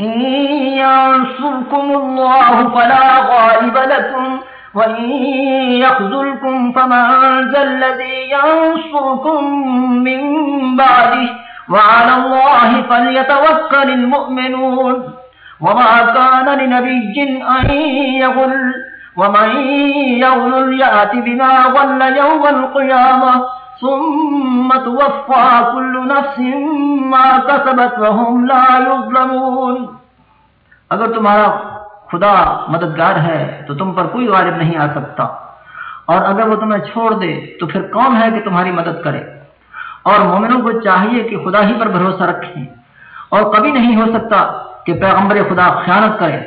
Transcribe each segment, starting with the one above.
إن ينصركم الله فلا غالب لكم، وإن يخذلكم فمن ذا الذي ينصركم من بعده. وعلى الله فليتوكل المؤمنون. وما كان لنبي أن يغل، ومن يغل يأت بما غل يوم القيامة. ثم توفى كل نفس ما كسبت وهم لا يظلمون۔ اگر تمہارا خدا مددگار ہے، تو تم پر کوئی غالب نہیں آ سکتا۔ اور اگر وہ تمہیں چھوڑ دے، تو پھر کون ہے کہ تمہاری مدد کرے؟ اور مومنوں کو چاہیے کہ خدا ہی پر بھروسہ رکھیں۔ اور کبھی نہیں ہو سکتا کہ پیغمبر خدا خیانت کرے۔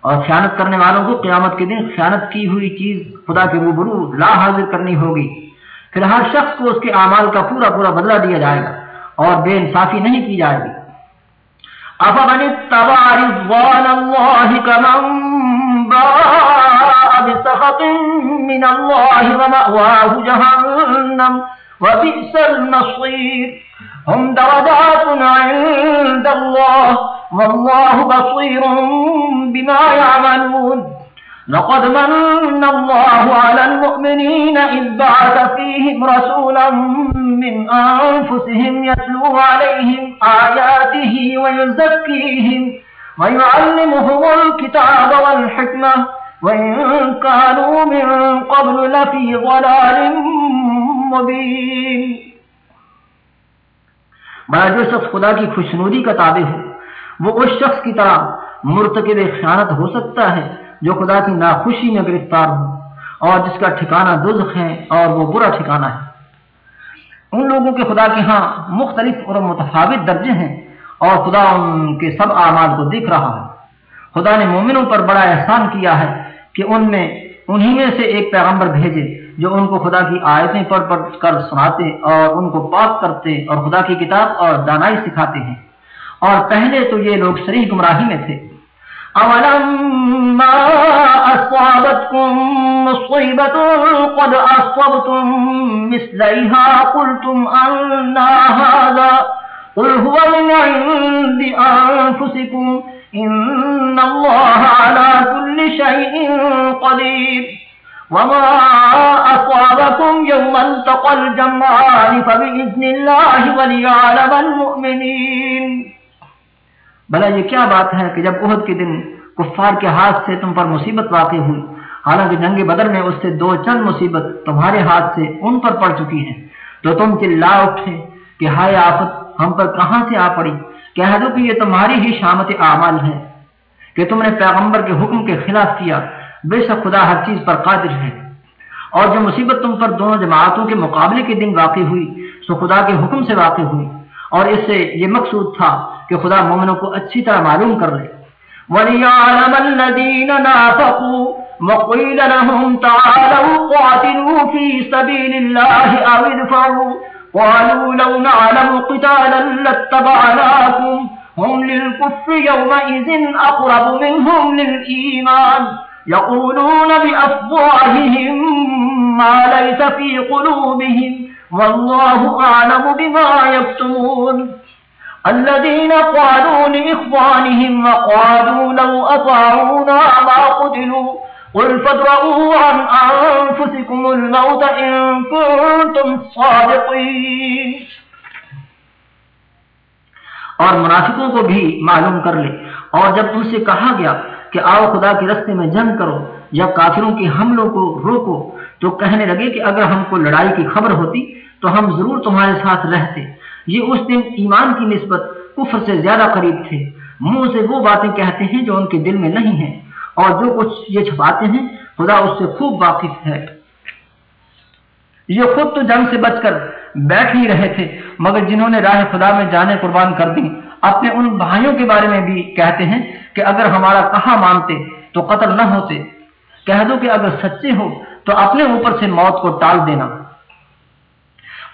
اور خیانت کرنے والوں کو قیامت کے دن خیانت کی ہوئی چیز خدا کے روبرو لا حاضر کرنی ہوگی۔ پھر ہر شخص کو اس کے اعمال کا پورا پورا بدلہ دیا جائے گا اور بے انصافی نہیں کی جائے گی۔ أفمن اتبع رضوان الله كمن باء بسخط من الله ومأواه جهنم وبئس المصير هم درجات عند الله والله بصير بما يعملون۔ لقد من الله على المؤمنين إذ بعث فيهم رسولا من أنفسهم يتلو عليهم آياته ويزكيهم ويعلمهم الكتاب والحكمة وإن كانوا من قبل لفي ضلال مبين بڑا جو شخص خدا کی خوشنودی کا تابع ہو، وہ اس شخص کی طرح مرتکب خیانت ہو سکتا ہے۔ جو خدا کی ناخوشی میں گرفتار ہو اور جس کا ٹھکانہ دزخ ہے اور وہ برا ٹھکانہ ہے۔ ان لوگوں کے خدا کے ہاں مختلف اور متفاوت درجے ہیں اور خدا ان کے سب اعمال کو دیکھ رہا ہے۔ خدا نے مومنوں پر بڑا احسان کیا ہے کہ ان میں انہی میں سے ایک پیغمبر بھیجے جو ان کو خدا کی آیتیں پڑھ پڑھ کر سناتے اور ان کو پاک کرتے اور خدا کی کتاب اور دانائی سکھاتے ہیں۔ اور پہلے تو یہ لوگ سریح گمراہی میں تھے۔ أولما أصابتكم مصيبة قد أصبتم مثليها قلتم أنا هذا قل هو من عند أنفسكم إن الله على كل شيء قدير وما أصابكم يوم التقى الجمعان فبإذن الله وليعلم المؤمنين بھلا یہ کیا بات ہے کہ جب عہد کے دن کفار کے ہاتھ سے تم پر مصیبت واقع ہوئی، حالانکہ جنگ بدر میں اس سے دو چند مصیبت تمہارے ہاتھ سے ان پر پڑ چکی ہیں۔ تو تم چلا اٹھے کہ ہائے آفت، ہم پر کہاں سے آ پڑی؟ کہہ دو کہ یہ تمہاری ہی شامت اعمال ہے کہ تم نے پیغمبر کے حکم کے خلاف کیا۔ بے شک خدا ہر چیز پر قادر ہے۔ اور جو مصیبت تم پر دونوں جماعتوں کے مقابلے کے دن واقع ہوئی، سو خدا کے حکم سے واقع ہوئی۔ اور اس سے یہ مقصود تھا کہ خدا مومنوں کو اچھی طرح معلوم کر لے۔ وَلِيَعْلَمَ الَّذِينَ نَافَقُوا وَقِيلَ لَهُمْ تَعَالَوْا قَاتِلُوا فِي سَبِيلِ اللَّهِ أَوْ ادْفَعُوا۔ قَالُوا لَوْ نَعْلَمُ قِتَالًا لَاتَّبَعْنَاكُمْ۔ هُمْ لِلْكُفْرِ يَوْمَئِذٍ أَقْرَبُ مِنْهُمْ لِلْإِيمَانِ۔ يَقُولُونَ بِأَفْوَاهِهِمْ مَا لَيْسَ فِي قُلُوبِهِمْ۔ والله أعلم بما يكتمون۔ الذين قالوا لإخوانهم وقالوا لو أطاعونا ما قتلوا قل فادرؤوا عن أنفسكم الموت إن كنتم صادقين اور منافقوں کو بھی معلوم کر لے اور جب ان سے کہا گیا کہ آؤ خدا کے رستے میں جنگ کرو، جب کافروں کے حملوں کو روکو، تو کہنے لگے کہ اگر ہم کو لڑائی کی خبر ہوتی تو ہم ضرور تمہارے ساتھ رہتے۔ یہ اس دن ایمان کی نسبت کفر سے زیادہ قریب تھے۔ منہ سے وہ باتیں کہتے ہیں جو ان کے دل میں نہیں ہیں، اور جو کچھ یہ چھپاتے ہیں، خدا اس سے خوب واقف ہے۔ یہ خود تو جنگ سے بچ کر بیٹھ ہی رہے تھے، مگر جنہوں نے راہ خدا میں جانے قربان کر دی، اپنے ان بھائیوں کے بارے میں بھی کہتے ہیں کہ اگر ہمارا کہاں مانتے تو قتل نہ ہوتے۔ کہہ دو کہ اگر سچے ہو تو اپنے اوپر سے موت کو ٹال دینا۔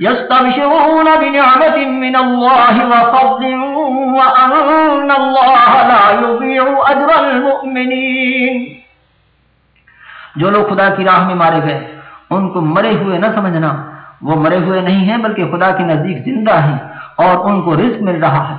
يستبشرون بنعمة من الله وفضل وأن الله لا يضيع أجر المؤمنين. جو لوگ خدا کی راہ میں مارے گئے، ان کو مرے ہوئے نہ سمجھنا، وہ مرے ہوئے نہیں ہیں، بلکہ خدا کے نزدیک زندہ ہیں اور ان کو رزق مل رہا ہے۔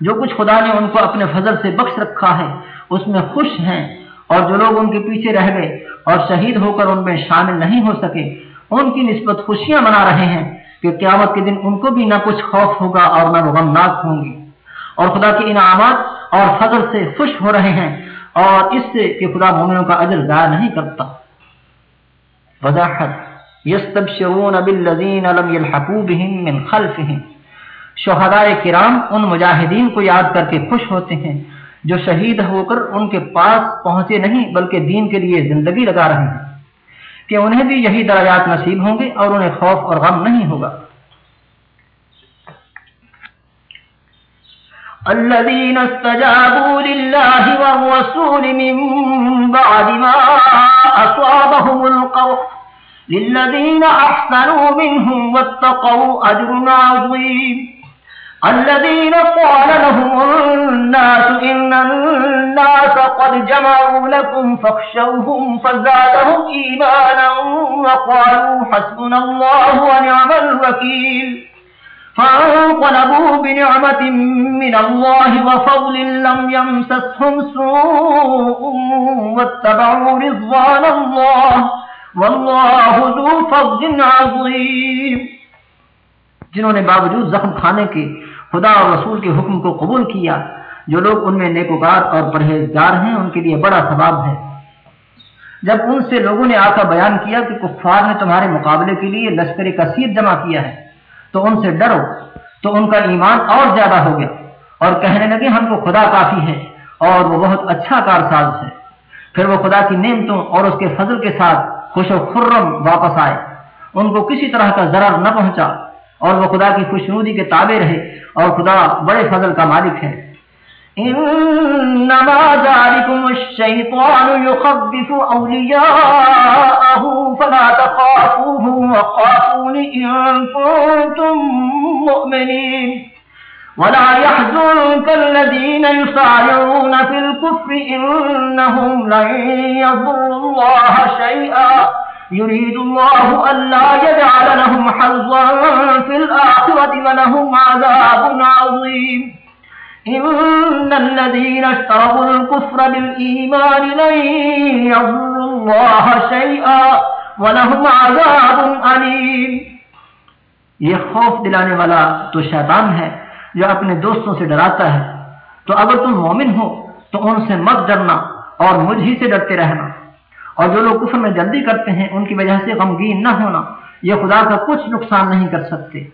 جو کچھ خدا نے ان کو اپنے فضل سے بخش رکھا ہے، اس میں خوش ہیں اور جو لوگ ان کے پیچھے رہ گئے اور شہید ہو کر ان میں شامل نہیں ہو سکے ان کی نسبت خوشیاں منا رہے ہیں کہ قیامت کے دن ان کو بھی نہ کچھ خوف ہوگا اور نہ غمناک ہوں گی اور خدا کے انعامات اور فضل سے خوش ہو رہے ہیں اور اس سے کہ خدا مومنوں کا اجر ضائع نہیں کرتا۔ وضاحت، یستبشرون بالذین لم يلحقوا بهم من خلفهم شہداء کرام ان مجاہدین کو یاد کر کے خوش ہوتے ہیں جو شہید ہو کر ان کے پاس پہنچے نہیں، بلکہ دین کے لیے زندگی لگا رہے ہیں۔ کہ انہیں بھی یہی درجات نصیب ہوں گے اور انہیں خوف اور غم نہیں ہوگا۔ الذين استجابوا لله والرسول من بعد ما أصابهم القرح للذين أحسنوا منهم واتقوا أجر عظيم۔ الذين قال لهم الناس إن الناس قد جمعوا لكم فاخشوهم فزادهم إيمانا وقالوا حسبنا الله ونعم الوكيل فانقلبوا بنعمة من الله وفضل لم يمسسهم سوء واتبعوا رضوان الله والله ذو فضل عظيم۔ جنہوں نے باوجود زخم کھانے کے خدا اور رسول کے حکم کو قبول کیا۔ جو لوگ ان میں نیکوکار اور پرہیزگار ہیں، ان کے لیے بڑا ثواب ہے۔ جب ان سے لوگوں نے آ کر بیان کیا کہ کفار نے تمہارے مقابلے کے لیے لشکر کثیر جمع کیا ہے، تو ان سے ڈرو، تو ان کا ایمان اور زیادہ ہو گیا۔ اور کہنے لگے، ہم کو خدا کافی ہے اور وہ بہت اچھا کارساز ہے۔ پھر وہ خدا کی نعمتوں اور اس کے فضل کے ساتھ خوش و خرم واپس آئے۔ ان کو کسی طرح کا ضرر نہ پہنچا۔ اور وہ خدا کی خوشنودی کے تابع رہے اور خدا بڑے فضل کا مالک ہے۔ انما ذلكم الشيطان يخبف اولياءه فلا تخافوهم وخافون ان كنتم مؤمنين ولا يحزنك الذين يسارعون في الكفر انهم لن يضروا الله شيئا۔ يريد الله ألا يجعل لهم حظا في الآخرة ولهم عذاب عظيم. إن الذين اشتروا الكفر بالإيمان لن يضر الله شيئا ولهم عذاب أليم. یہ خوف دلانے والا تو شیطان ہے جو اپنے دوستوں سے ڈراتا ہے. تو اگر تم مومن ہو تو ان سے مت ڈرنا اور مجھ ہی سے ڈرتے رہنا. اور جو لوگ کفر میں جلدی کرتے ہیں، ان کی وجہ سے غمگین نہ ہونا، یہ خدا کا کچھ نقصان نہیں کر سکتے۔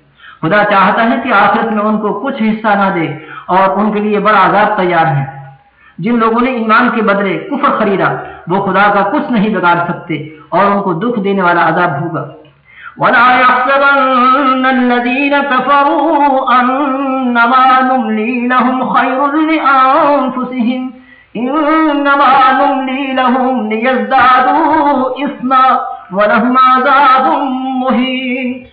خدا چاہتا ہے کہ آخرت میں ان کو کچھ حصہ نہ دے اور ان کے لیے بڑا عذاب تیار ہے۔ جن لوگوں نے ایمان کے بدلے کفر خریدا، وہ خدا کا کچھ نہیں بگاڑ سکتے اور ان کو دکھ دینے والا عذاب ہوگا۔ ولا يحسبن الذين كفروا أنما نملي لهم خير لأنفسهم إنما نملي لهم ليزدادوا إثما ولهم عذاب مهين.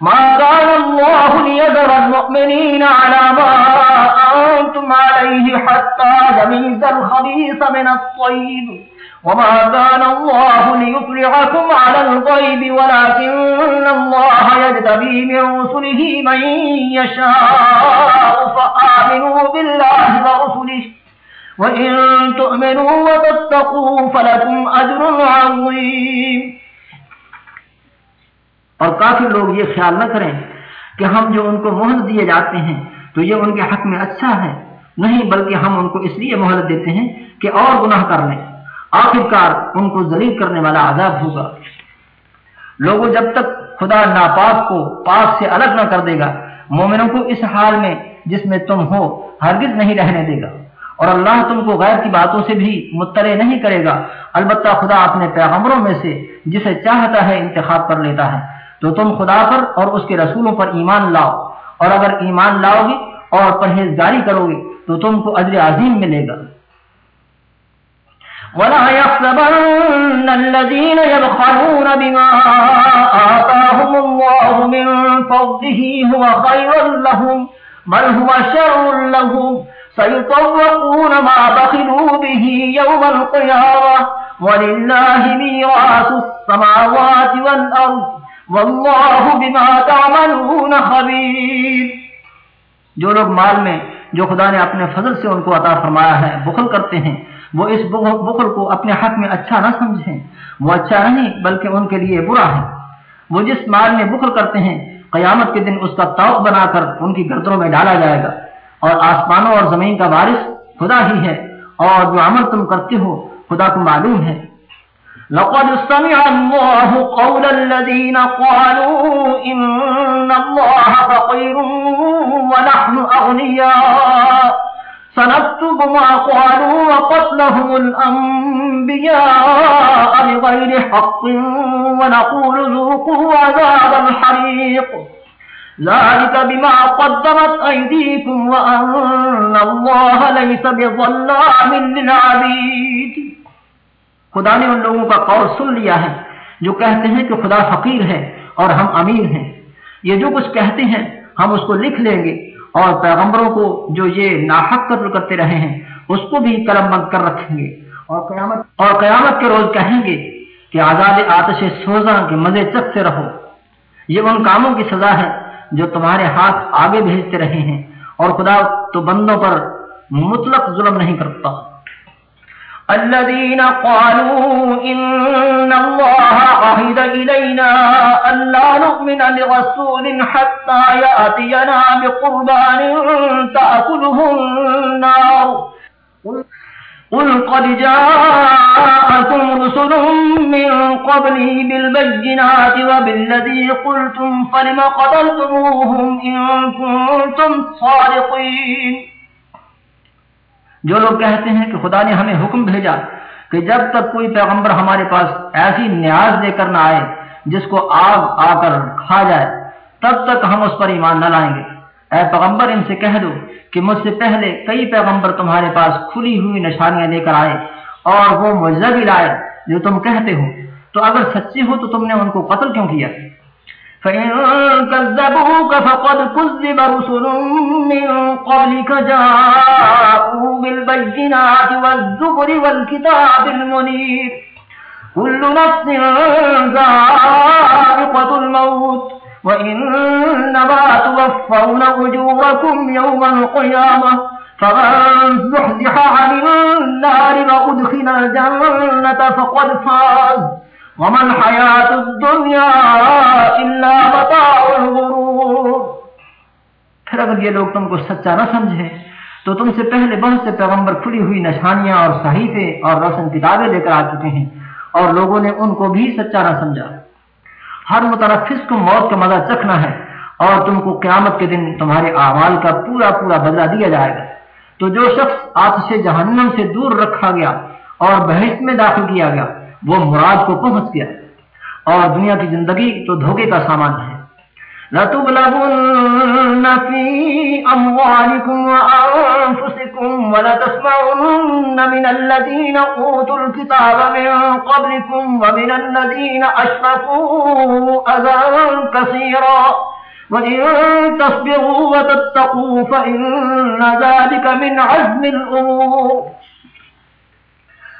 ما كان الله ليذر المؤمنين على ما أنتم عليه حتى يميز الخبيث من الطيب. وما كان الله ليطلعكم على الغيب ولكن الله يجتبي من رسله من يشاء فآمنوا بالله ورسله. وَإِن تُؤْمِنُوا وَتَتَّقُوا فَلَكُمْ أَجْرٌ عَظِيمٌ۔ اور کافی لوگ یہ خیال نہ کریں کہ ہم جو ان کو مہلت دیے جاتے ہیں، تو یہ ان کے حق میں اچھا ہے۔ نہیں، بلکہ ہم ان کو اس لیے مہلت دیتے ہیں کہ اور گناہ کر لیں۔ آخرکار ان کو ذلیل کرنے والا عذاب ہوگا۔ لوگوں جب تک خدا ناپاک کو پاک سے الگ نہ کر دے گا، مومنوں کو اس حال میں جس میں تم ہو، ہرگز نہیں رہنے دے گا۔ اور اللہ تم کو غیر کی باتوں سے بھی مطلع نہیں کرے گا۔ البتہ خدا اپنے پیغمبروں میں سے جسے چاہتا ہے انتخاب کر لیتا ہے۔ تو تم خدا پر اور اس کے رسولوں پر ایمان لاؤ۔ اور اگر ایمان لاؤ گے اور پرہیزگاری کرو گے، تو تم کو اجر عظیم ملے گا۔ ولا يحسبن الذين يبخلون بما آتاهم الله من فضله هو خيرا لهم، بل هو شر لهم۔ سيطوقون ما بخلوا به يوم القيامة ولله ميراث السماوات والأرض والله بما تعملون خبير۔ جو لوگ مال میں، جو خدا نے اپنے فضل سے ان کو عطا فرمایا ہے، بخل کرتے ہیں، وہ اس بخل کو اپنے حق میں اچھا نہ سمجھیں۔ وہ اچھا نہیں، بلکہ ان کے لیے برا ہے۔ وہ جس مال میں بخل کرتے ہیں، قیامت کے دن اس کا توق بنا کر ان کی گردنوں میں ڈالا جائے گا۔ اور آسمانوں اور زمین کا وارث خدا ہی ہے اور جو عمل تم کرتے ہو، خدا کو معلوم ہے۔ لقد سمع الله قول الذين قالوا إن الله فقير ونحن أغنياء۔ سنكتب ما قالوا وقتلهم الأنبياء بغير حق ونقول ذوقوا عذاب الحريق۔ ذلك بما قدمت أيديكم وأن الله ليس بظلام للعبيد. خدا نے ان لوگوں کا قول سن لیا ہے جو کہتے ہیں کہ خدا فقیر ہے اور ہم امیر ہیں. یہ جو کچھ کہتے ہیں ہم اس کو لکھ لیں گے اور پیغمبروں کو جو یہ ناحق قتل کرتے رہے ہیں اس کو بھی قلم بند کر رکھیں گے. اور قیامت اور قیامت کے روز کہیں گے کہ آزاد آتش سوزاں کے مزے چکتے رہو. یہ ان کاموں کی سزا ہے جو تمہارے ہاتھ آگے بھیجتے رہے ہیں اور خدا تو بندوں پر مطلق ظلم نہیں کرتا۔ الذين قالوا إن الله عهد إلينا أن لا نؤمن لرسول حتى يأتينا بقربان تأكله النار۔ قل قد جاءكم رسل من قبلي بالبينات وبالذي قلتم فلم قتلتموهم إن كنتم صادقين جو لوگ کہتے ہیں کہ خدا نے ہمیں حکم بھیجا کہ جب تک کوئی پیغمبر ہمارے پاس ایسی نیاز دے کر نہ آئے جس کو آگ آ کر کھا جائے، تب تک ہم اس پر ایمان نہ لائیں گے۔ اے پیغمبر، ان سے کہہ دو کہ مجھ سے پہلے کئی پیغمبر تمہارے پاس کھلی ہوئی نشانیاں لے کر آئے اور وہ مجھے بھی لائے جو تم کہتے ہو۔ تو اگر سچے ہو تو تم نے ان کو قتل کیوں کیا؟ فإن وإنما توفون أجوركم يوم القيامة فمن زحزح عن النار وأدخل الجنة فقد فاز ومن حیات الدنیا الا متاع الغرور پھر اگر یہ لوگ تم کو سچا نہ سمجھے تو تم سے پہلے بہت سے پیغمبر کھلی ہوئی نشانیاں اور صحیفے اور روشن کتابیں لے کر آ چکے ہیں اور لوگوں نے ان کو بھی سچا نہ سمجھا۔ ہر متنفس کو موت کا مزہ چکھنا ہے اور تم کو قیامت کے دن تمہارے اعمال کا پورا پورا بدلہ دیا جائے گا۔ تو جو شخص آتش جہنم سے دور رکھا گیا اور بحث میں داخل کیا گیا، وہ مراد کو پہنچ گیا۔ اور دنیا کی زندگی تو دھوکے کا سامان ہے۔ لَتُبْلَغُنَّ فِي أَمْوَالِكُمْ وَأَنفُسِكُمْ وَلَتَسْمَعُنَّ مِنَ الَّذِينَ أُوتُوا الْكِتَابَ مِنْ قَبْلِكُمْ وَمِنَ الَّذِينَ أَشْرَكُوا أَذًى كَثِيرًا. وَإِن تَصْبِرُوا وَتَتَّقُوا فَإِنَّ ذَلِكَ مِنْ عَزْمِ الْأُمُورِ.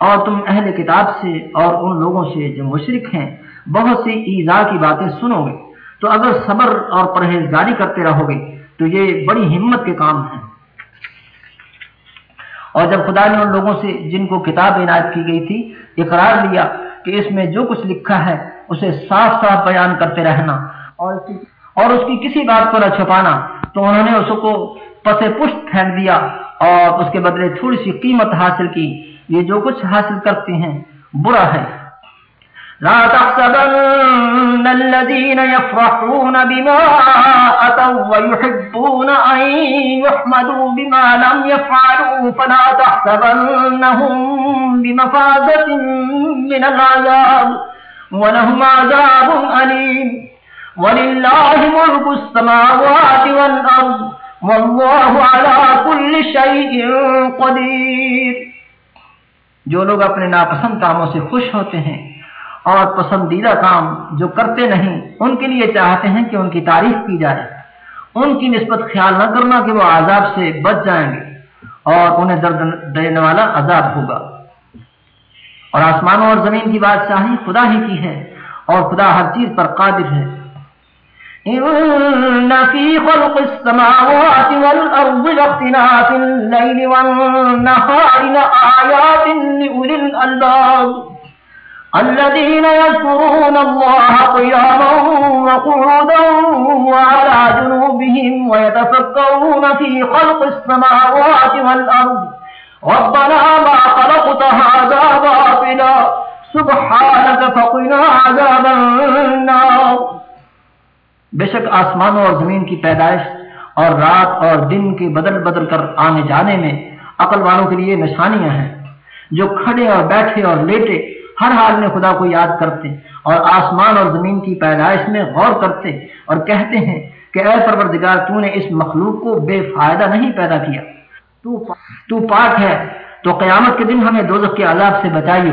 اور تم اہل کتاب سے اور ان لوگوں سے جو مشرق ہیں، بہت سی ایزا کی باتیں سنو گے تو اگر صبر اور پرہیزگاری کرتے رہو گے تو یہ بڑی ہمت کے کام ہیں۔ اور جب خدا نے ان لوگوں سے جن کو کتاب عنایت کی گئی تھی، اقرار لیا کہ اس میں جو کچھ لکھا ہے، اسے صاف صاف بیان کرتے رہنا اور اس کی کسی بات کو نہ چھپانا، تو انہوں نے اس کو پس پشت پھینک دیا اور اس کے بدلے تھوڑی سی قیمت حاصل کی۔ یہ جو کچھ حاصل کرتے ہیں، برا ہے۔ لا تحسبن الذين يفرحون بما أتوا ويحبون أن يحمدوا بما لم يفعلوا، فلا تحسبنهم بمفازة من العذاب، ولهم عذاب أليم۔ ولله ملك السماوات والأرض، والله على كل شيء قدير۔ جو لوگ اپنے ناپسند کاموں سے خوش ہوتے ہیں اور پسندیدہ کام جو کرتے نہیں، ان کے لیے چاہتے ہیں کہ ان کی تعریف کی جائے۔ ان کی نسبت خیال نہ کرنا کہ وہ عذاب سے بچ جائیں گے اور انہیں درد دینے والا عذاب ہوگا۔ اور آسمانوں اور زمین کی بادشاہی خدا ہی کی ہے اور خدا ہر چیز پر قادر ہے۔ إن في خلق السماوات والأرض لاختلاف الليل والنهار لآيات لأولي الألباب. الذين يذكرون الله قياما وقعودا وعلى جنوبهم ويتفكرون في خلق السماوات والأرض. ربنا ما خلقت هذا باطلا. سبحانك فقنا عذاب النار. بے شک آسمانوں اور زمین کی پیدائش اور رات اور دن کے بدل بدل کر آنے جانے میں عقل والوں کے لیے نشانیاں ہیں، جو کھڑے اور بیٹھے اور لیٹے ہر حال میں خدا کو یاد کرتے اور آسمان اور زمین کی پیدائش میں غور کرتے اور کہتے ہیں کہ اے پروردگار تو نے اس مخلوق کو بے فائدہ نہیں پیدا کیا۔ تو پاک ہے، تو قیامت کے دن ہمیں دوزخ کے عذاب سے بچائیے۔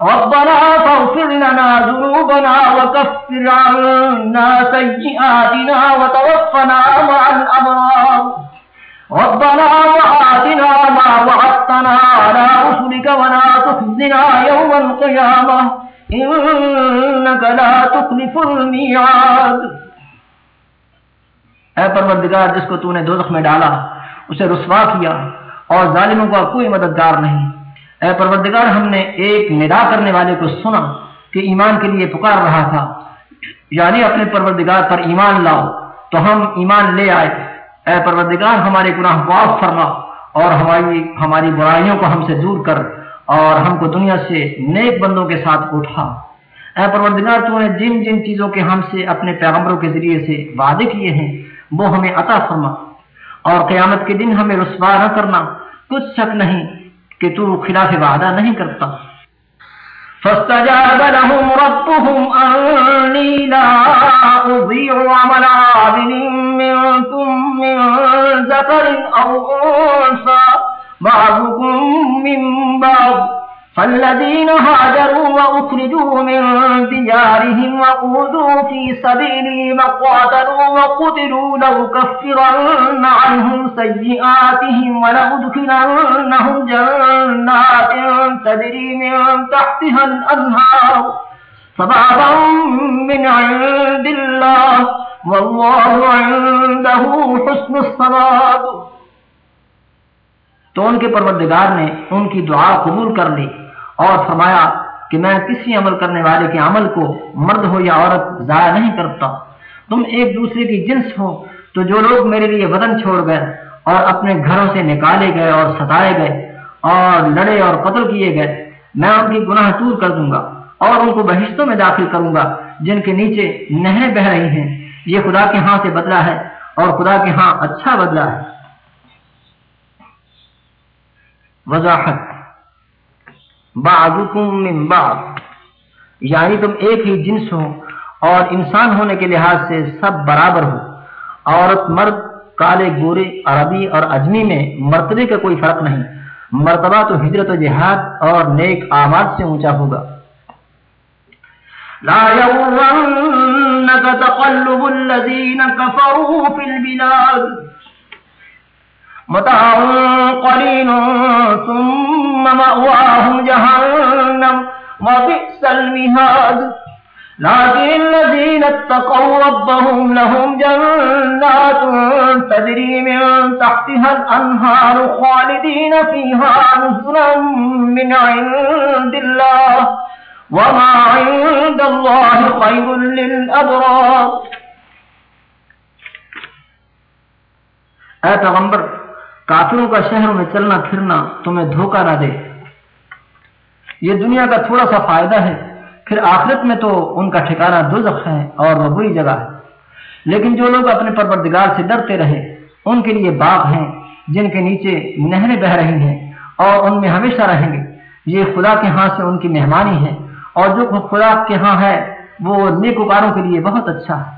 ربنا فاغفر لنا ذنوبنا وكفر عنا سيئاتنا وتوفنا مع الأبرار. ربنا وآتنا ما وعدتنا على رسلك ولا تخزنا يوم القيامة. إنك لا تخلف الميعاد. اے پروردگار، جس کو تو نے دوزخ میں ڈالا، اسے رسوا کیا اور ظالموں کا کوئی مددگار نہیں۔ اے پروردگار، ہم نے ایک ندا کرنے والے کو سنا کہ ایمان کے لیے پکار رہا تھا۔ یعنی اپنے پروردگار پر ایمان لاؤ۔ تو ہم ایمان لے آئے۔ اے پروردگار، ہمارے گناہ معاف فرما اور ہماری ہماری برائیوں کو ہم سے دور کر اور ہم کو دنیا سے نیک بندوں کے ساتھ اٹھا۔ اے پروردگار، تو نے جن جن چیزوں کے ہم سے اپنے پیغمبروں کے ذریعے سے وعدے کیے ہیں، وہ ہمیں عطا فرما۔ اور قیامت کے دن ہمیں رسوا نہ کرنا کچھ شک نہیں کہ تو خلاف وعدہ نہیں کرتا۔ فاستجاب لهم ربهم أني لا أضيع عمل عابد منكم من ذكر أو أنثى، بعضكم من بعض فالذين هاجروا وأخرجوا من ديارهم وقودوا في سبيلي وقاتلوا وقتلوا لو كفرن عنهم سيئاتهم ولأدخلنهم جنات تدري من تحتها الأنهار صبابا من عند الله والله عنده حسن الصباب تو ان کے پروردگار نے ان کی دعا قبول کر لی۔ اور فرمایا کہ میں کسی عمل کرنے والے کے عمل کو مرد ہو یا عورت ضائع نہیں کرتا۔ تم ایک دوسرے کی جنس ہو، تو جو لوگ میرے لیے وطن چھوڑ گئے اور اپنے گھروں سے نکالے گئے اور ستائے گئے اور لڑے اور قتل کیے گئے، میں ان کی گناہ دور کر دوں گا اور ان کو بہشتوں میں داخل کروں گا، جن کے نیچے نہریں بہ رہی ہیں۔ یہ خدا کے ہاں سے بدلا ہے اور خدا کے ہاں اچھا بدلا ہے۔ وضاحت۔ بعضکم من بعض۔ یعنی تم ایک ہی جنس ہو اور انسان ہونے کے لحاظ سے سب برابر ہو۔ عورت، مرد، کالے، گورے، عربی اور اجمی میں مرتبے کا کوئی فرق نہیں۔ مرتبہ تو ہجرت و جہاد اور نیک آماد سے اونچا ہوگا۔ لا يغرنك تقلب الذين كفروا في البلاد متاع قليل ثم مأواهم جهنم وبئس المهاد. لكن الذين اتقوا ربهم لهم جنات تدري من تحتها الأنهار خالدين فيها نزلا من عند الله وما عند الله خير للأبرار. اے پیغمبر کافروں کا شہروں میں چلنا پھرنا تمہیں دھوکہ نہ دے۔ یہ دنیا کا تھوڑا سا فائدہ ہے، پھر آخرت میں تو ان کا ٹھکانہ دوزخ ہے اور وہ بری جگہ ہے۔ لیکن جو لوگ اپنے پروردگار سے ڈرتے رہے، ان کے لیے باغ ہیں جن کے نیچے نہریں بہ رہی ہیں اور ان میں ہمیشہ رہیں گے۔ یہ خدا کے ہاں سے ان کی مہمانی ہے اور جو خدا کے ہاں ہے، وہ نیکوکاروں کے لیے بہت اچھا ہے۔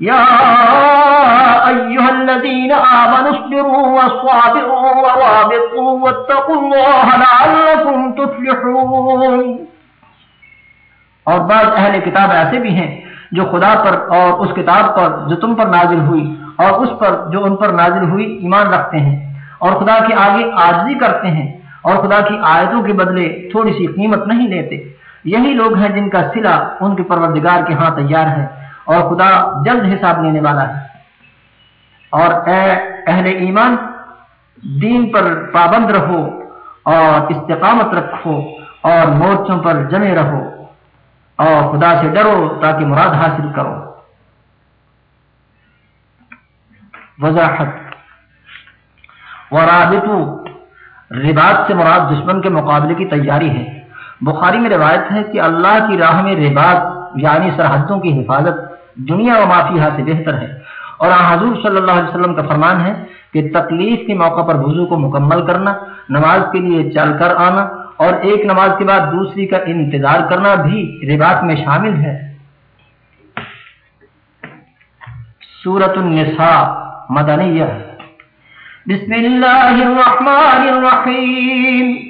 يا أيها الذين آمنوا اصبروا واصابروا ورابطوا واتقوا الله لعلكم تفلحون۔ اور بعض اہل کتاب ایسے بھی ہیں جو خدا پر اور اس کتاب پر جو تم پر نازل ہوئی اور اس پر جو ان پر نازل ہوئی ایمان رکھتے ہیں اور خدا کے آگے آجزی کرتے ہیں اور خدا کی آیتوں کے بدلے تھوڑی سی قیمت نہیں لیتے۔ یہی لوگ ہیں جن کا سلا ان کے پروردگار کے ہاں تیار ہے۔ اور خدا جلد حساب لینے والا ہے۔ اور اے اہل ایمان، دین پر پابند رہو اور استقامت رکھو اور مورچوں پر جمے رہو اور خدا سے ڈرو تاکہ مراد حاصل کرو۔ وضاحت۔ ورابطو رباط سے مراد دشمن کے مقابلے کی تیاری ہے۔ بخاری میں روایت ہے کہ اللہ کی راہ میں رباط یعنی سرحدوں کی حفاظت دنیا و معافی سے بہتر ہے۔ اور حضور صلی اللہ علیہ وسلم کا فرمان ہے کہ تکلیف کے موقع پر وضو کو مکمل کرنا، نماز کے لیے چل کر آنا اور ایک نماز کے بعد دوسری کا انتظار کرنا بھی رباط میں شامل ہے۔ سورت النساء، مدنیہ۔ بسم اللہ الرحمن الرحیم۔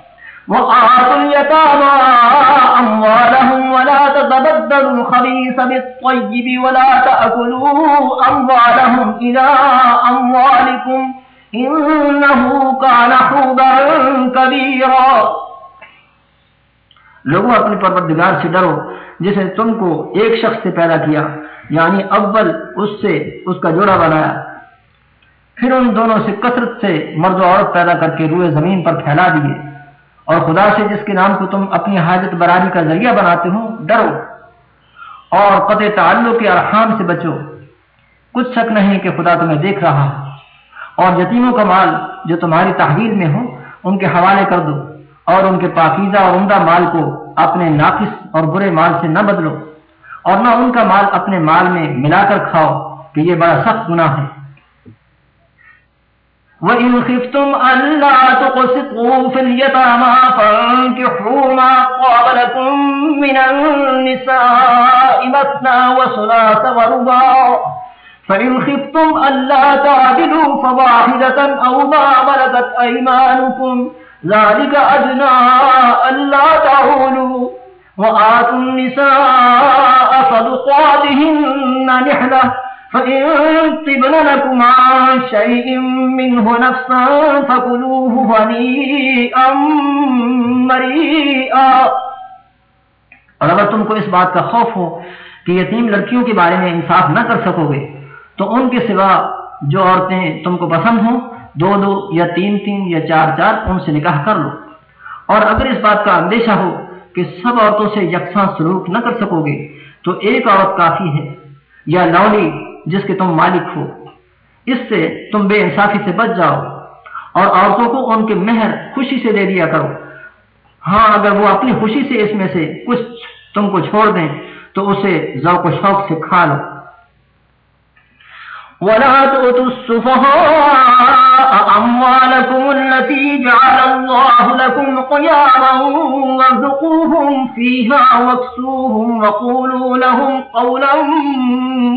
وآتوا اليتامى أموالهم ولا تتبدلوا الخبيث بالطيب ولا تأكلوا أموالهم إلى أموالكم إنه كان حوبا كبيرا. لوگوں، اپنے پروردگار سے ڈرو جس نے تم کو ایک شخص سے پیدا کیا یعنی اول اس سے اس کا جوڑا بنایا۔ پھر ان دونوں سے کثرت سے مرد و عورت پیدا کر کے روئے زمین پر پھیلا دیے۔ اور خدا سے جس کے نام کو تم اپنی حاجت براری کا ذریعہ بناتے ہو، ڈرو اور قطع تعلق کے ارحام سے بچو۔ کچھ شک نہیں کہ خدا تمہیں دیکھ رہا اور یتیموں کا مال جو تمہاری تحویل میں ہو، ان کے حوالے کر دو اور ان کے پاکیزہ اور عمدہ مال کو اپنے ناقص اور برے مال سے نہ بدلو اور نہ ان کا مال اپنے مال میں ملا کر کھاؤ، کہ یہ بڑا سخت گناہ ہے۔ وإن خفتم ألا تقسطوا في اليتامى فانكحوا ما طاب لكم من النساء مثنى وثلاث ورباع فإن خفتم ألا تعدلوا فواحدة أو ما ملكت أيمانكم ذلك أدنى ألا تعولوا وآتوا النساء صدقاتهن نحلة فإن طبن لكم عن شيء منه نفسا فكلوه هنيئا مريئا۔ اور اگر تم کو اس بات کا خوف ہو کہ یتیم لڑکیوں کے بارے میں انصاف نہ کر سکو گے، تو ان کے سوا جو عورتیں تم کو پسند ہوں، دو دو یا تین تین یا چار چار ان سے نکاح کر لو۔ اور اگر اس بات کا اندیشہ ہو کہ سب عورتوں سے یکساں سلوک نہ کر سکو گے، تو ایک عورت کافی ہے، یا لولی جس کے تم مالک ہو۔ اس سے تم بے انصافی سے بچ جاؤ اور عورتوں کو ان کے مہر خوشی سے دے دیا کرو۔ ہاں اگر وہ اپنی خوشی سے اس میں سے کچھ تم کو چھوڑ دیں، تو اسے ذوق و شوق سے کھا لو۔ ولا تؤتوا السفهاء أموالكم التي جعل الله لكم قياما وارزقوهم فيها واكسوهم وقولوا لهم قولا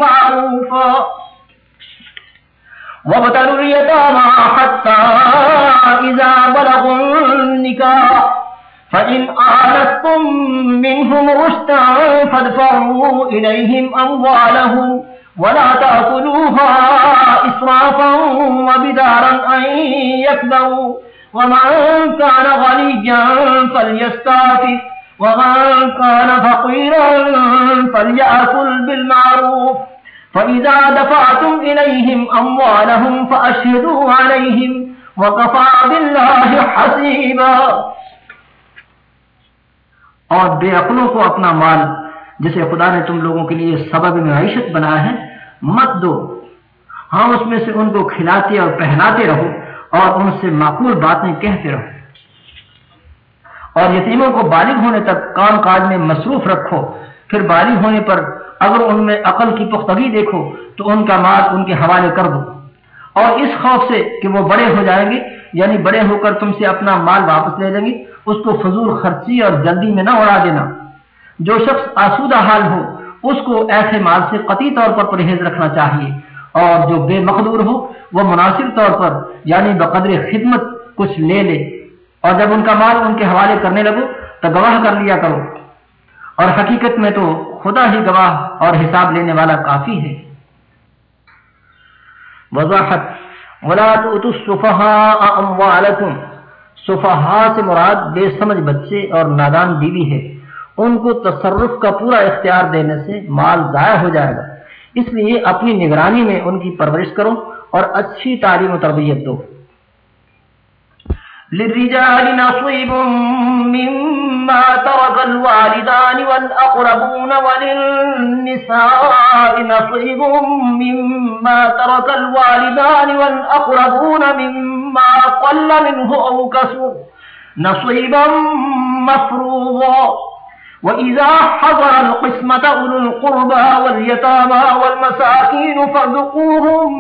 معروفا. وابتلوا اليتامى حتى إذا بلغوا النكاح. فإن آلتم منهم رشدا فادفعوا إليهم أموالهم. ولا تأكلوها إسرافا وبدارا أن يكبروا. ومن كان غنيا فليستعفف. ومن كان فقيرا فليأكل بالمعروف. فإذا دفعتم إليهم أموالهم فأشهدوا عليهم. وكفى بالله حسيبا. اور بے عقلوں کو اپنا مال جسے خدا نے تم لوگوں کے لیے سبب معیشت بنا ہے، مت دو۔ ہاں اس میں سے ان کو کھلاتے اور پہناتے رہو اور ان سے معقول باتیں کہتے رہو۔ اور یتیموں کو بالغ ہونے تک کام کاج میں مصروف رکھو۔ پھر بالغ ہونے پر اگر ان میں عقل کی پختگی دیکھو، تو ان کا مال ان کے حوالے کر دو۔ اور اس خوف سے کہ وہ بڑے ہو جائیں گے یعنی بڑے ہو کر تم سے اپنا مال واپس لے لیں گے، اس کو فضول خرچی اور جلدی میں نہ اڑا دینا۔ جو شخص آسودہ حال ہو، اس کو ایسے مال سے قطعی طور پر پرہیز رکھنا چاہیے۔ اور جو بے مقدور ہو، وہ مناسب طور پر یعنی بقدر خدمت کچھ لے لے۔ اور جب ان کا مال ان کے حوالے کرنے لگو، تو گواہ کر لیا کرو۔ اور حقیقت میں تو خدا ہی گواہ اور حساب لینے والا کافی ہے۔ وضاحت سے مراد بے سمجھ بچے اور نادان بیوی ہے۔ ان کو تصرف کا پورا اختیار دینے سے مال ضائع ہو جائے گا۔ اس لیے اپنی نگرانی میں ان کی پرورش کرو اور اچھی تعلیم و تربیت دو۔ للرجال نصيب مما ترك الوالدان والأقربون وللنساء نصيب مما ترك الوالدان والأقربون مما قل منه أو كسر نصيبا مفروضا وإذا حضر القسمة أولو القربى واليتامى والمساكين فارزقوهم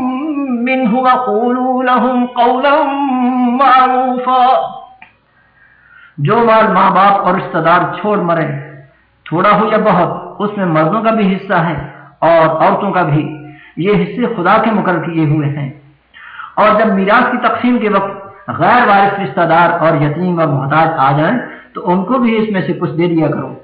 منه وقولوا لهم قولا معروفا جو مال ماں باپ اور رشتہ دار چھوڑ مرے، تھوڑا ہو یا بہت، اس میں مردوں کا بھی حصہ ہے اور عورتوں کا بھی۔ یہ حصے خدا کے مقرر کیے ہوئے ہیں۔ اور جب میراث کی تقسیم کے وقت غیر وارث رشتہ دار اور یتیم و محتاج آ جائیں، تو ان کو بھی اس میں سے کچھ دے دیا کرو۔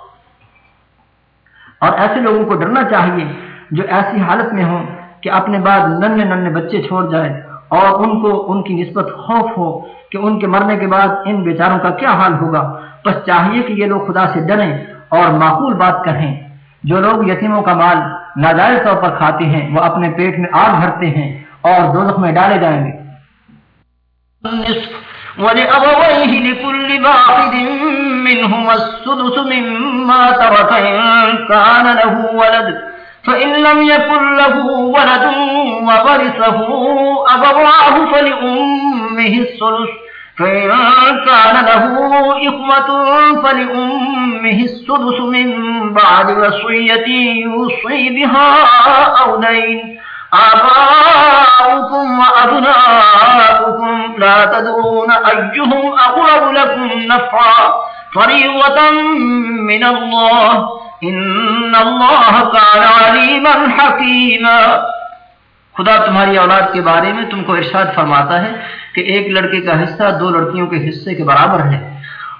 اور ایسے لوگوں کو ڈرنا چاہیے جو ایسی حالت میں ہوں کہ اپنے بعد ننے ننے بچے چھوڑ جائیں اور ان کو ان کی نسبت خوف ہو کہ ان کے مرنے کے بعد ان بیچاروں کا کیا حال ہوگا۔ بس چاہیے کہ یہ لوگ خدا سے ڈریں اور معقول بات کہیں۔ جو لوگ یتیموں کا مال ناجائز طور پر کھاتے ہیں، وہ اپنے پیٹ میں آگ بھرتے ہیں اور دوزخ میں ڈالے جائیں گے۔ ولأبويه لكل واحد منهما السدس مما ترك إن كان له ولد. فإن لم يكن له ولد وغرسه أبواه فلأمه السدس. فإن كان له إخوة فلأمه السدس من بعد وصية يوصي بها أو دين. آباؤكم وأبناؤكم لا تدرون أيهم أقرب لكم نفعا. طريوة من الله. إن الله كان عليما حكيما. خدا تمہاری اولاد کے بارے میں تم کو ارشاد فرماتا ہے کہ ایک لڑکے کا حصہ دو لڑکیوں کے حصے کے برابر ہے.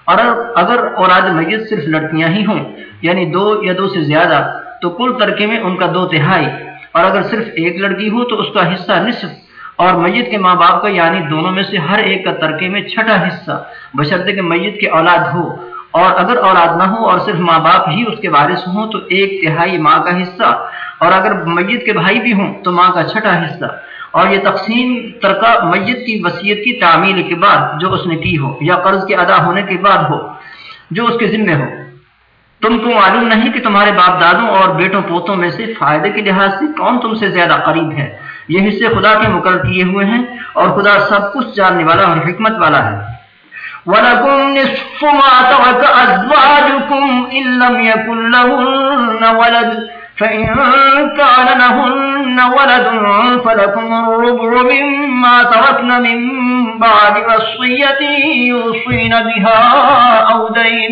اور اگر اولاد میت صرف لڑکیاں ہی ہوں یعنی دو یا دو سے زیادہ، تو کل ترکے میں ان کا دو تہائی اور اگر صرف ایک لڑکی ہو تو اس کا حصہ نصف اور میت کے ماں باپ کا یعنی دونوں میں سے ہر ایک کا ترکے میں چھٹا حصہ، بشرطے کے میت کے اولاد ہو۔ اور اگر اولاد نہ ہو اور صرف ماں باپ ہی اس کے وارث ہوں تو ایک تہائی ماں کا حصہ۔ اور اگر میت کے بھائی بھی ہوں تو ماں کا چھٹا حصہ۔ اور یہ تقسیم ترکہ میت کی وسیعت کی تعمیل کے بعد جو اس نے کی ہو یا قرض کے ادا ہونے کے بعد ہو، جو اس کے ذمے ہو۔ تم کو معلوم نہیں کہ تمہارے باپ دادوں اور بیٹوں پوتوں میں سے فائدے کے لحاظ سے کون تم سے زیادہ قریب ہے؟ یہ حصے خدا کے مقرر کیے ہوئے ہیں اور خدا سب کچھ جاننے والا اور حکمت والا ہے۔ وَلَكُمْ نِصْفُ مَا تَرَكَ أَزْوَاجُكُمْ إِن لَّمْ يَكُن لَّهُنَّ وَلَدٌ فإن كان لهن ولد فلكم الربع مما تركن من بعد وصية يوصين بها أو دين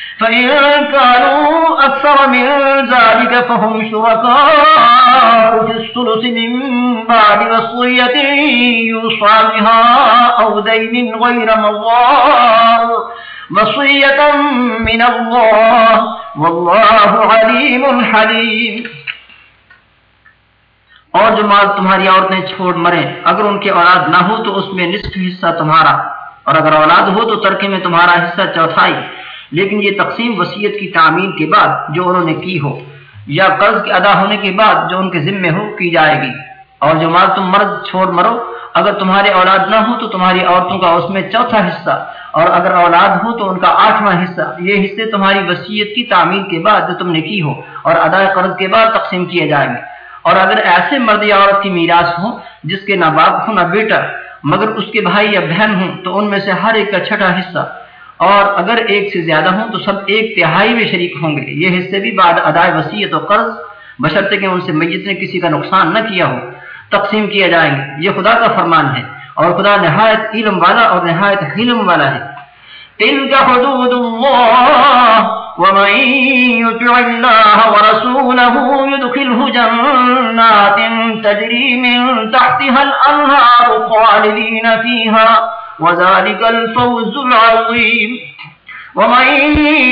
فإن كانوا أكثر من ذلك فهم شركاء في السلس من بعد وصية يوصى بها أو دين غير موار وصية من الله والله عليم حليم۔ اور جو مال تمہاری عورتیں چھوڑ مریں، اگر ان کی اولاد نہ ہو تو اس میں نصف حصہ تمہارا، اور اگر اولاد ہو تو ترکے میں تمہارا حصہ چوتھائی۔ لیکن یہ تقسیم وسیعت کی تعمیر کے بعد جو انہوں نے کی ہو یا قرض کے ادا ہونے کے بعد جو ان کے ذمے ہو کی جائے گی۔ اور جو مال تم مرد چھوڑ مرو، اگر تمہارے اولاد نہ ہو تو تمہاری عورتوں کا اس میں چوتھا حصہ، اور اگر اولاد ہو تو ان کا آٹھواں حصہ۔ یہ حصے تمہاری وسیعت کی تعمیر کے بعد جو تم نے کی ہو، اور ادا قرض کے بعد تقسیم کیے جائیں گے۔ اور اگر ایسے مرد یا عورت کی میراث ہو جس کے نہ باپ ہو نہ بیٹا، مگر اس کے بھائی یا بہن ہوں، تو ان میں سے ہر ایک کا چھٹا حصہ اور اگر ایک سے زیادہ ہوں تو سب ایک تہائی میں شریک ہوں گے۔ یہ حصے بھی بعد ادائے وسیعت و قرض، بشرطے کہ ان سے میت نے کسی کا نقصان نہ کیا ہو، تقسیم کیا جائیں گے۔ یہ خدا کا فرمان ہے اور خدا نہایت علم والا اور نہایت علم والا ہے۔ تلك حدود الله ومن يطع الله ورسوله يدخله جنات تجري من تحتها الأنهار خالدين فيها وذلك الفوز العظيم. ومن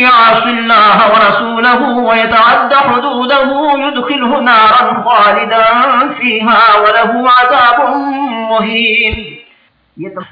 يعص الله ورسوله ويتعد حدوده يدخله نارا خالدا فيها وله عذاب مهين.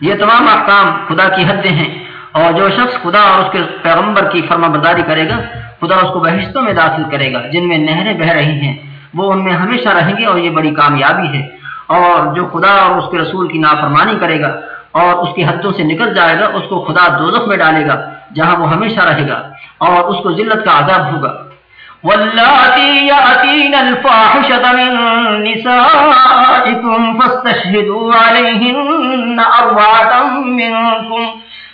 یہ تمام احکام خدا کی حدیں ہیں اور جو شخص خدا اور اس کے پیغمبر کی فرما برداری کرے گا، خدا اس کو بہشتوں میں داخل کرے گا، جن میں نہریں بہ رہی ہیں، وہ ان میں ہمیشہ رہیں گے اور یہ بڑی کامیابی ہے۔ اور جو خدا اور اس کے رسول کی نافرمانی کرے گا اور اس کی حدوں سے نکل جائے گا، اس کو خدا دوزخ میں ڈالے گا، جہاں وہ ہمیشہ رہے گا، اور اس کو ذلت کا عذاب ہوگا۔ واللاتي يأتين الفاحشة من نسائكم فاستشهدوا عليهن أربعة منكم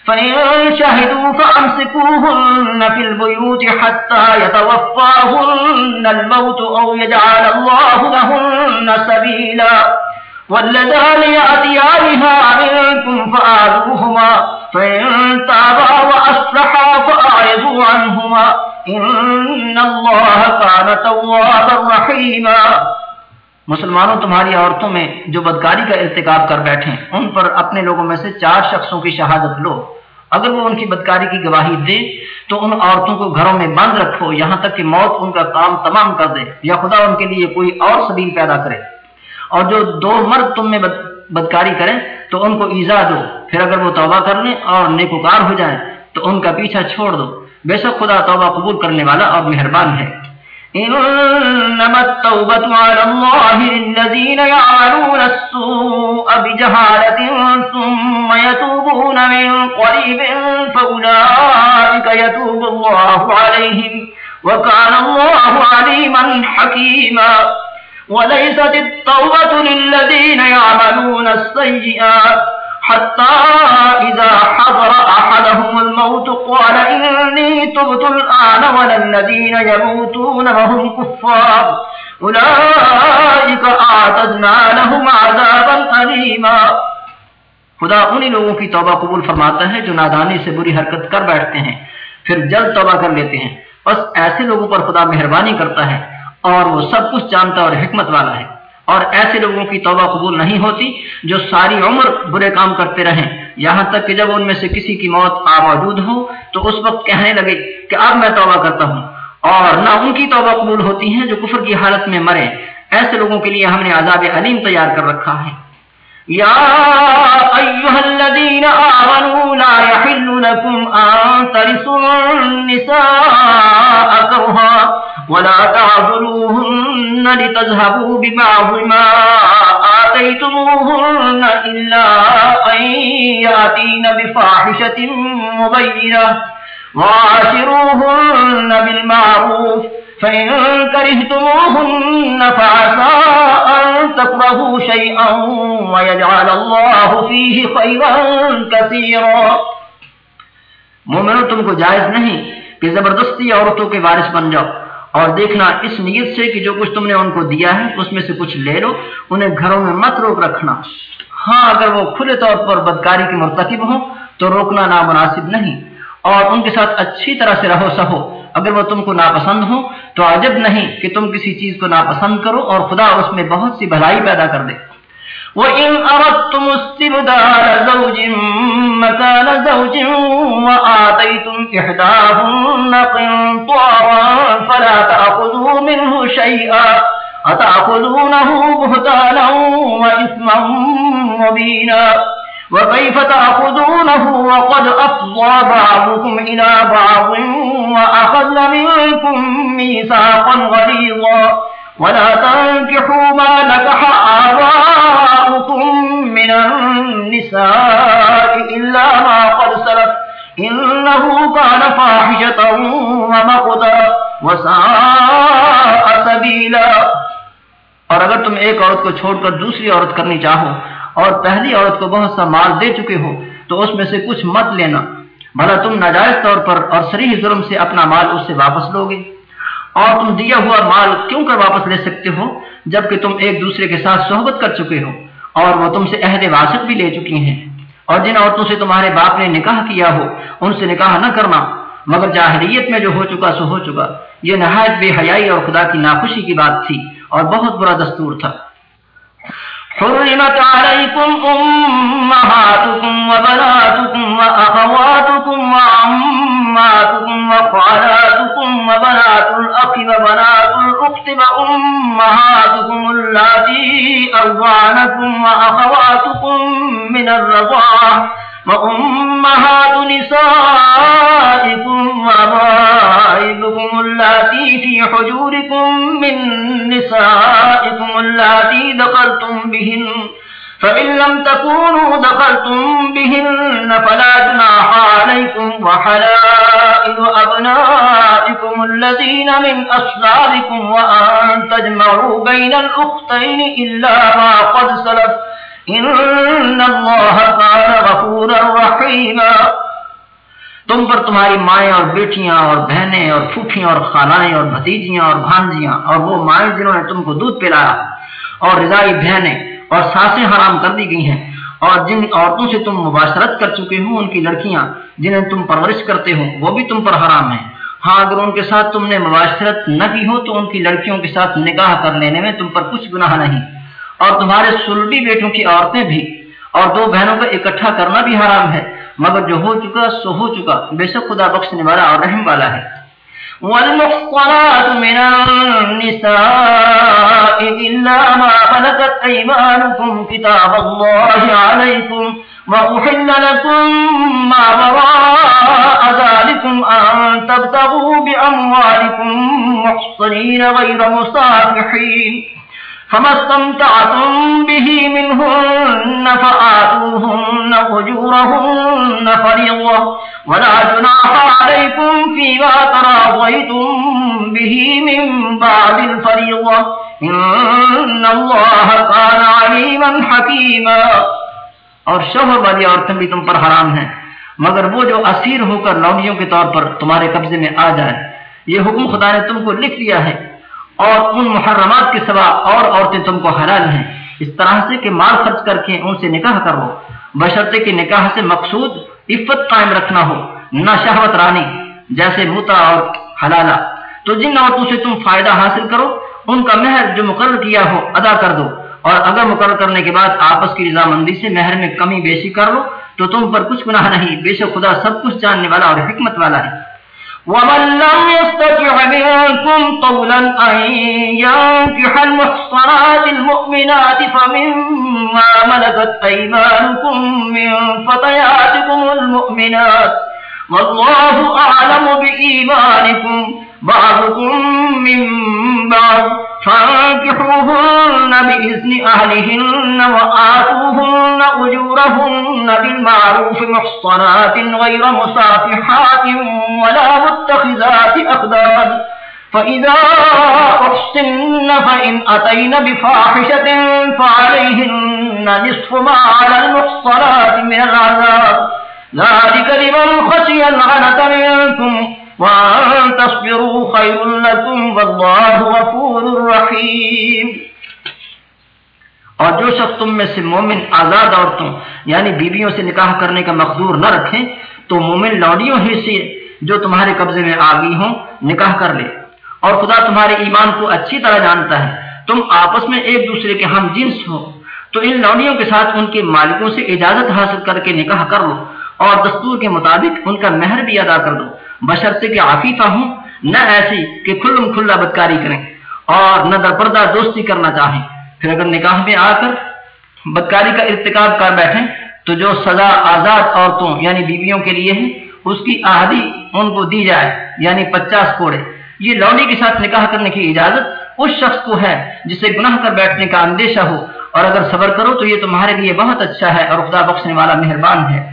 فإن شهدوا فأمسكوهن في البيوت حتى يتوفاهن الموت أو يجعل الله لهن سبيلا واللذان يأتيانها منكم فآذوهما، فإن تابا وأصلحا فأعرضوا عنهما. إن الله كان توابا رحيما. مسلمانوں، تمہاری عورتوں میں جو بدکاری کا ارتکاب کر بیٹھے ان پر اپنے لوگوں میں سے چار شخصوں کی شہادت لو۔ اگر وہ ان کی بدکاری کی گواہی دے، تو ان عورتوں کو گھروں میں بند رکھو، یہاں تک کہ موت ان کا کام تمام کر دے، یا خدا ان کے لیے کوئی اور سبیل پیدا کرے۔ اور جو دو مرد تم میں بد بدکاری کریں تو ان کو ایزا دو۔ پھر اگر وہ توبہ کر لیں اور نیکوکار ہو جائیں تو ان کا پیچھا چھوڑ دو۔ بے شک خدا توبہ قبول کرنے والا اور مہربان ہے۔ إنما التوبة على الله للذين يعملون السوء بجهالة ثم يتوبون من قريب فأولئك يتوب الله عليهم وكان الله عليما حكيما وليست التوبة للذين يعملون السيئات حتى إذا حضر أحدهم الموت قال إني تبت الآن ولا الذين يموتون وهم كفار أولئك أعتدنا لهم عذابا أليما۔ خدا انہی لوگوں کی توبہ قبول فرماتا ہے جو نادانی سے بری حرکت کر بیٹھتے ہیں، پھر جلد توبہ کر لیتے ہیں۔ بس ایسے لوگوں پر خدا مہربانی کرتا ہے اور وہ سب کچھ جانتا اور حکمت والا ہے۔ اور ایسے لوگوں کی توبہ قبول نہیں ہوتی جو ساری عمر برے کام کرتے رہیں۔ یہاں تک کہ جب ان میں سے کسی کی موت آ موجود ہو تو اس وقت کہنے لگے کہ اب میں توبہ کرتا ہوں۔ اور نہ ان کی توبہ قبول ہوتی ہیں جو کفر کی حالت میں مرے۔ ایسے لوگوں کے لیے ہم نے عذاب علیم تیار کر رکھا ہے۔ يا أيها الذين آمنوا لا يحل لكم أن ترسوا النساء كرها ولا تعذلوهن لتذهبوا ببعض ما آتيتموهن إلا أن يأتين بفاحشة مبينة وعاشروهن بالمعروف فإن كرهتموهن فعسى أن تكرهوا شيئا ويجعل الله فيه خيرا كثيرا مومنو تم کو جائز نہیں کہ زبردستی عورتوں کے وارث بن جاؤ اور دیکھنا اس نیت سے کہ جو کچھ تم نے ان کو دیا ہے، اس میں سے کچھ لے لو، انہیں گھروں میں مت روک رکھنا۔ ہاں اگر وہ کھلے طور پر بدکاری کے مرتکب ہوں تو روکنا نامناسب نہیں اور ان کے ساتھ اچھی طرح سے رہو سہو۔ اگر وہ تم کو ناپسند ہو، تو عجب نہیں کہ تم کسی چیز کو ناپسند کرو اور خدا اس میں بہت سی بھلائی پیدا کر دے۔ وَإِنْ أَرَدْتُمُ اسْتِبْدَالَ زَوْجٍ مَكَانَ زَوْجٍ وَآتَيْتُمْ إِحْدَاهُنَّ قِنْطَارًا فَلَا تَأْخُذُوا مِنْهُ شَيْئًا أَتَأْخُذُونَهُ بُهْتَانًا وَإِثْمًا مُبِينًا وكيف تأخذونه وقد أفضى بعضكم إلى بعض وأخذ منكم ميثاقا غليظا. ولا تنكحوا ما نكح آباؤكم من النساء إلا ما قد سلف. إنه كان فاحشة ومقتا وساء سبيلا. اور اگر تم ایک عورت کو چھوڑ کر دوسری عورت کرنی چاہو اور پہلی عورت کو بہت سا مال دے چکے ہو، تو اس میں سے کچھ مت لینا۔ بھلا تم ناجائز طور پر اور سریح ظلم سے اپنا مال اس سے واپس لو گے۔ اور تم دیا ہوا مال کیوں کر واپس لے سکتے ہو؟ جبکہ تم ایک دوسرے کے ساتھ صحبت کر چکے ہو، اور وہ تم سے عہد واسط بھی لے چکی ہیں۔ اور جن عورتوں سے تمہارے باپ نے نکاح کیا ہو، ان سے نکاح نہ کرنا۔ مگر جاہریت میں جو ہو چکا سو ہو چکا۔ یہ نہایت بے حیائی اور خدا کی ناخوشی کی بات تھی اور بہت برا دستور تھا۔ حرمت عليكم أمهاتكم وبناتكم وأخواتكم وعماتكم وخالاتكم وبنات الأخ وبنات الأخت وأمهاتكم التي أرضعنكم وأخواتكم من الرضاعة وأمهات نسائكم وأبائبكم اللاتي في حجوركم من نسائكم اللاتي دخلتم بهن، فإن لم تكونوا دخلتم بهن فلا جناح عليكم وحلائل أبنائكم الذين من أصلابكم وأن تجمعوا بين الأختين إلا ما قد سلف تم پر تمہاری مائیں اور بیٹیاں اور بہنیں اور پھوپھیاں اور خالائیں اور بھتیجیاں اور بھانجیاں اور وہ مائیں جنہوں نے تم کو دودھ پلایا اور رضائی بہنیں اور ساسیں حرام کر دی گئی ہیں اور جن عورتوں سے تم مباشرت کر چکے ہو ان کی لڑکیاں جنہیں تم پرورش کرتے ہو، وہ بھی تم پر حرام ہیں۔ ہاں اگر ان کے ساتھ تم نے مباشرت نہ کی ہو، تو ان کی لڑکیوں کے ساتھ نکاح کر لینے میں تم پر کچھ گناہ نہیں۔ اور تمہارے سلبی بیٹوں کی عورتیں بھی اور دو بہنوں کا اکٹھا کرنا بھی حرام ہے۔ مگر جو ہو چکا سو ہو چکا۔ بے شک خدا بخشنے والا اور رحم والا ہے۔ والمحصنات من النساء إلا ما أيمانكم كتاب الله عليكم وأحل لكم ما وراء ذلكم أن تبتغوا بأموالكم محصنين غير مصافحين۔ فما استمتعتم به منهن فآتوهن أجورهن فريضة ولا جناح عليكم فيما تراضيتم به من بعد الفريضة إن الله كان عليما حكيما۔ اور شوہر والی عورتیں بھی تم پر حرام ہیں، مگر وہ جو اسیر ہو کر لونڈیوں کے طور پر تمہارے قبضے میں آ جائے، یہ حکم خدا نے تم کو لکھ دیا ہے۔ اور ان محرمات کے سوا اور عورتیں تم کو حلال ہیں۔ اس طرح سے کہ مال خرچ کر کے ان سے نکاح کرو۔ بشرطے کے نکاح سے مقصود عفت قائم رکھنا ہو، نہ شہوت رانی، جیسے متا اور حلالہ تو جن عورتوں سے تم فائدہ حاصل کرو، ان کا مہر جو مقرر کیا ہو ادا کر دو۔ اور اگر مقرر کرنے کے بعد آپس کی رضامندی سے مہر میں کمی بیشی کر لو، تو تم پر کچھ گناہ نہیں۔ بے شک خدا سب کچھ جاننے والا اور حکمت والا ہے۔ ومن لم يستطع منكم طولا أن ينكح المحصنات المؤمنات فمما ملكت أيمانكم من فتياتكم المؤمنات والله أعلم بإيمانكم. بعضكم من بعض. فانكحوهن بإذن أهلهن وآتوهن أجورهن بالمعروف محصنات غير مصافحات ولا متخذات أخدان. فإذا أحسن فإن أتين بفاحشة فعليهن نصف ما على المحصنات من العذاب. ذلك لمن خشي العنة منكم وأن تصبروا خير لكم والله غفور رحيم. اور جو شخص تم میں سے مومن آزاد عورتوں یعنی بیویوں سے نکاح کرنے کا مقدور نہ رکھیں تو مومن لوڈیوں ہی سے جو تمہارے قبضے میں آ گئی ہوں، نکاح کر لے۔ اور خدا تمہارے ایمان کو اچھی طرح جانتا ہے۔ تم آپس میں ایک دوسرے کے ہم جنس ہو۔ تو ان لوڈیوں کے ساتھ ان کے مالکوں سے اجازت حاصل کر کے نکاح کر لو۔ اور دستور کے مطابق ان کا مہر بھی ادا کر دو۔ بشرطے کہ عفیفہ ہوں، نہ ایسی کہ کھلم کھلا بدکاری کریں۔ اور نہ درپردہ دوستی کرنا چاہیں۔ پھر اگر نکاح میں آ کر بدکاری کا ارتکاب کر بیٹھیں، تو جو سزا آزاد عورتوں یعنی بیویوں کے لیے ہے، اس کی آہدی ان کو دی جائے یعنی پچاس کوڑے۔ یہ لوڈی کے ساتھ نکاح کرنے کی اجازت اس شخص کو ہے جسے گناہ کر بیٹھنے کا اندیشہ ہو۔ اور اگر صبر کرو، تو یہ تمہارے لیے بہت اچھا ہے اور خدا بخشنے والا مہربان ہے۔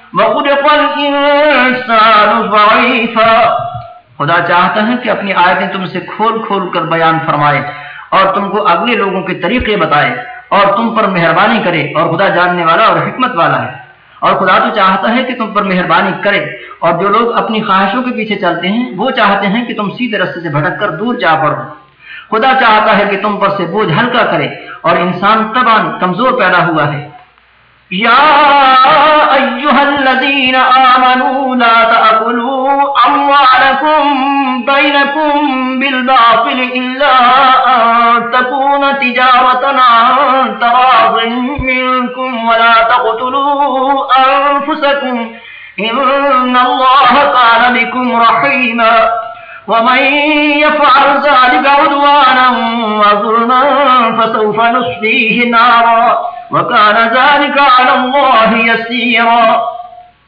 خدا چاہتا ہے کہ اپنی آیتیں تم سے کھول کھول کر بیان فرمائے اور تم کو اگلے لوگوں کے طریقے بتائے اور تم پر مہربانی کرے اور خدا جاننے والا اور حکمت والا ہے۔ اور خدا تو چاہتا ہے کہ تم پر مہربانی کرے اور جو لوگ اپنی خواہشوں کے پیچھے چلتے ہیں، وہ چاہتے ہیں کہ تم سیدھے رستے سے بھٹک کر دور جا پڑو۔ خدا چاہتا ہے کہ تم پر سے بوجھ ہلکا کرے اور انسان تبان کمزور پیدا ہوا ہے۔ يا أيها الذين آمنوا لا تأكلوا أموالكم بينكم بالباطل إلا أن تكون تجارة عن تراض منكم ولا تقتلوا أنفسكم إن الله كان بكم رحيما ومن يفعل ذلك عدوانا وظلما فسوف نارا وكان ذلك على الله يسيرا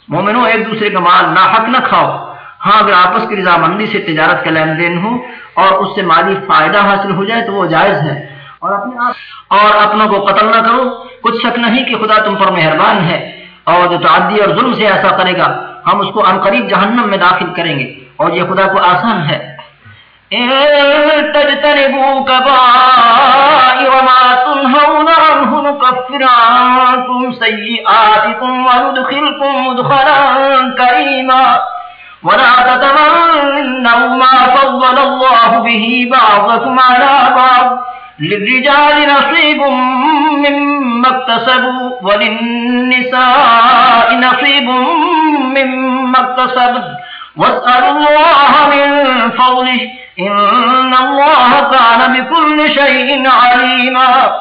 مومنو، ایک دوسرے کا مال ناحق نہ کھاؤ۔ ہاں اگر آپس کی رضامندی سے تجارت کا لین دین ہو اور اس سے مالی فائدہ حاصل ہو جائے تو وہ جائز ہے۔ اور اپنے اور اپنوں کو قتل نہ کرو۔ کچھ شک نہیں کہ خدا تم پر مہربان ہے اور جو تعدی اور ظلم سے ایسا کرے گا، ہم اس کو عنقریب جہنم میں داخل کریں گے۔ اور یہ خدا کو آسان ہے۔ تجتنبوا كبائر ما تنهون عنه نكفر عنكم سيئاتكم وندخلكم مدخلا كريما ولا تتمنوا ما فضل الله به بعضكم على بعض للرجال نصيب مما اكتسبوا وللنساء نصيب مما اكتسبوا واسألوا الله من فضله إن الله كان بكل شيء عليما.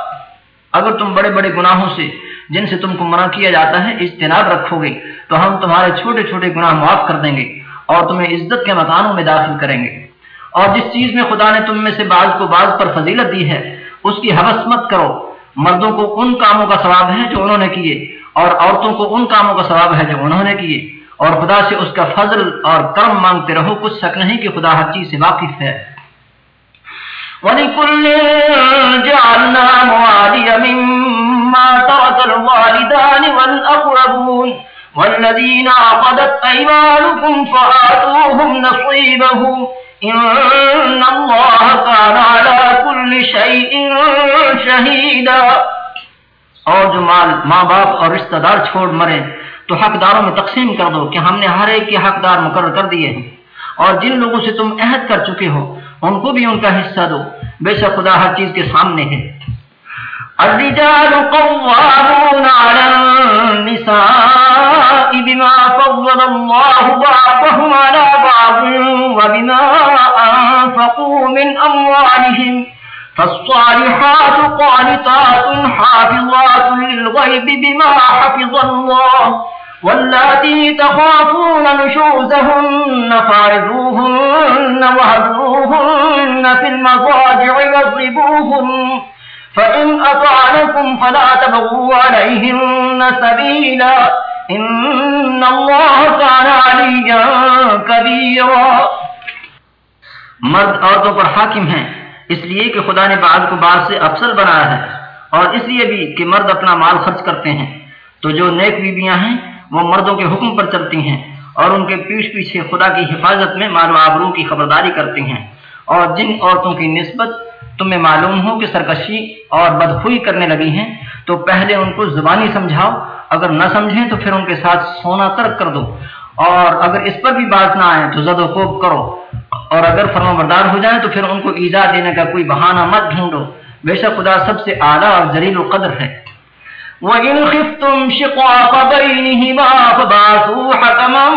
اگر تم بڑے بڑے گناہوں سے جن سے تم کو منع کیا جاتا ہے اجتناب رکھو گے تو ہم تمہارے چھوٹے چھوٹے گناہ معاف کر دیں گے اور تمہیں عزت کے مکانوں میں داخل کریں گے۔ اور جس چیز میں خدا نے تم میں سے بعض کو بعض پر فضیلت دی ہے، اس کی حوث مت کرو۔ مردوں کو ان کاموں کا ثواب ہے جو انہوں نے کیے اور عورتوں کو ان کاموں کا ثواب ہے جو انہوں نے کیے۔ اور خدا سے اس کا فضل اور کرم مانگتے رہو، کچھ شک نہیں کہ خدا ہر چیز سے واقف ہے۔ وَلِكُلٍّ جَعَلْنَا مِمَّا تَرَكَ الْوَالِدَانِ وَالْأَقْرَبُونَ اور جو مال، ماں باپ اور رشتہ دار چھوڑ مرے تو حقداروں میں تقسیم کر دو کہ ہم نے ہر ایک کے حقدار مقرر کر دیے ہیں اور جن لوگوں سے تم عہد کر چکے ہو، ان کو بھی ان کا حصہ دو۔ بے شک خدا ہر چیز کے سامنے ہے۔ الرجال قوامون على النساء بما فضل الله بعضهم على بعض وبما أنفقوا من أموالهم فالصالحات قانتات حافظات للغيب بما حفظ الله واللاتي تخافون نشوزهن فارضوهن وهدروهن في المضاجع واضربوهن فإن أطعنكم فلا تبغوا عليهن سبيلا إن الله كان عليا كبيرا مرد عورتوں پر حاکم ہیں، اس لیے کہ خدا نے بعض کو بعض سے افسر بنایا ہے، اور اس لیے بھی کہ مرد اپنا مال خرچ کرتے ہیں۔ تو جو نیک بیویاں ہیں وہ مردوں کے حکم پر چلتی ہیں اور ان کے پیچھ پیچھے خدا کی حفاظت میں مال و آبروں کی خبرداری کرتی ہیں۔ اور جن عورتوں کی نسبت تمہیں معلوم ہو کہ سرکشی اور بدخوئی کرنے لگی ہیں، تو پہلے ان کو زبانی سمجھاؤ۔ اگر نہ سمجھیں تو پھر ان کے ساتھ سونا ترک کر دو۔ اور اگر اس پر بھی بات نہ آئے تو زد و خوب کرو۔ اور اگر فرما بردار ہو جائیں تو پھر ان کو ایزا دینے کا کوئی بہانہ مت ڈھونڈو۔ بے شک خدا سب سے اعلیٰ اور زریل و قدر ہے۔ وَإِنْ خِفْتُمْ شِقَاقَ بَيْنِهِمَا فَبَعْثُوا حَكَمًا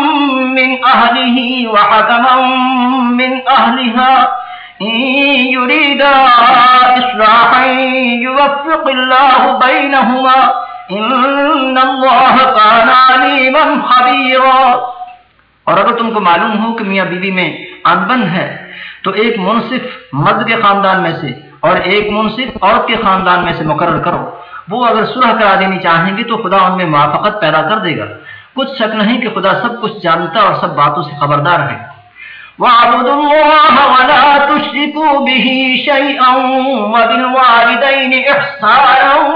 مِّنْ أَهْلِهِ وَحَكَمًا مِّنْ أَهْلِهَا يريدا إصلاحا يوفق الله بينهما إن الله كان عليما خبيرا اور اگر تم کو معلوم ہو کہ میاں بیوی میں انبن ہے، تو ایک منصف مرد کے خاندان میں سے اور ایک منصف عورت کے خاندان میں سے مقرر کرو۔ وہ اگر صلح کرا دینی چاہیں گے تو خدا ان میں موافقت پیدا کر دے گا۔ کچھ شک نہیں کہ خدا سب کچھ جانتا اور سب باتوں سے خبردار ہے۔ واعبدوا اللَّهَ وَلَا تُشْرِكُوا بِهِ شَيْئًا وَبِالْوَالِدَيْنِ إحسانا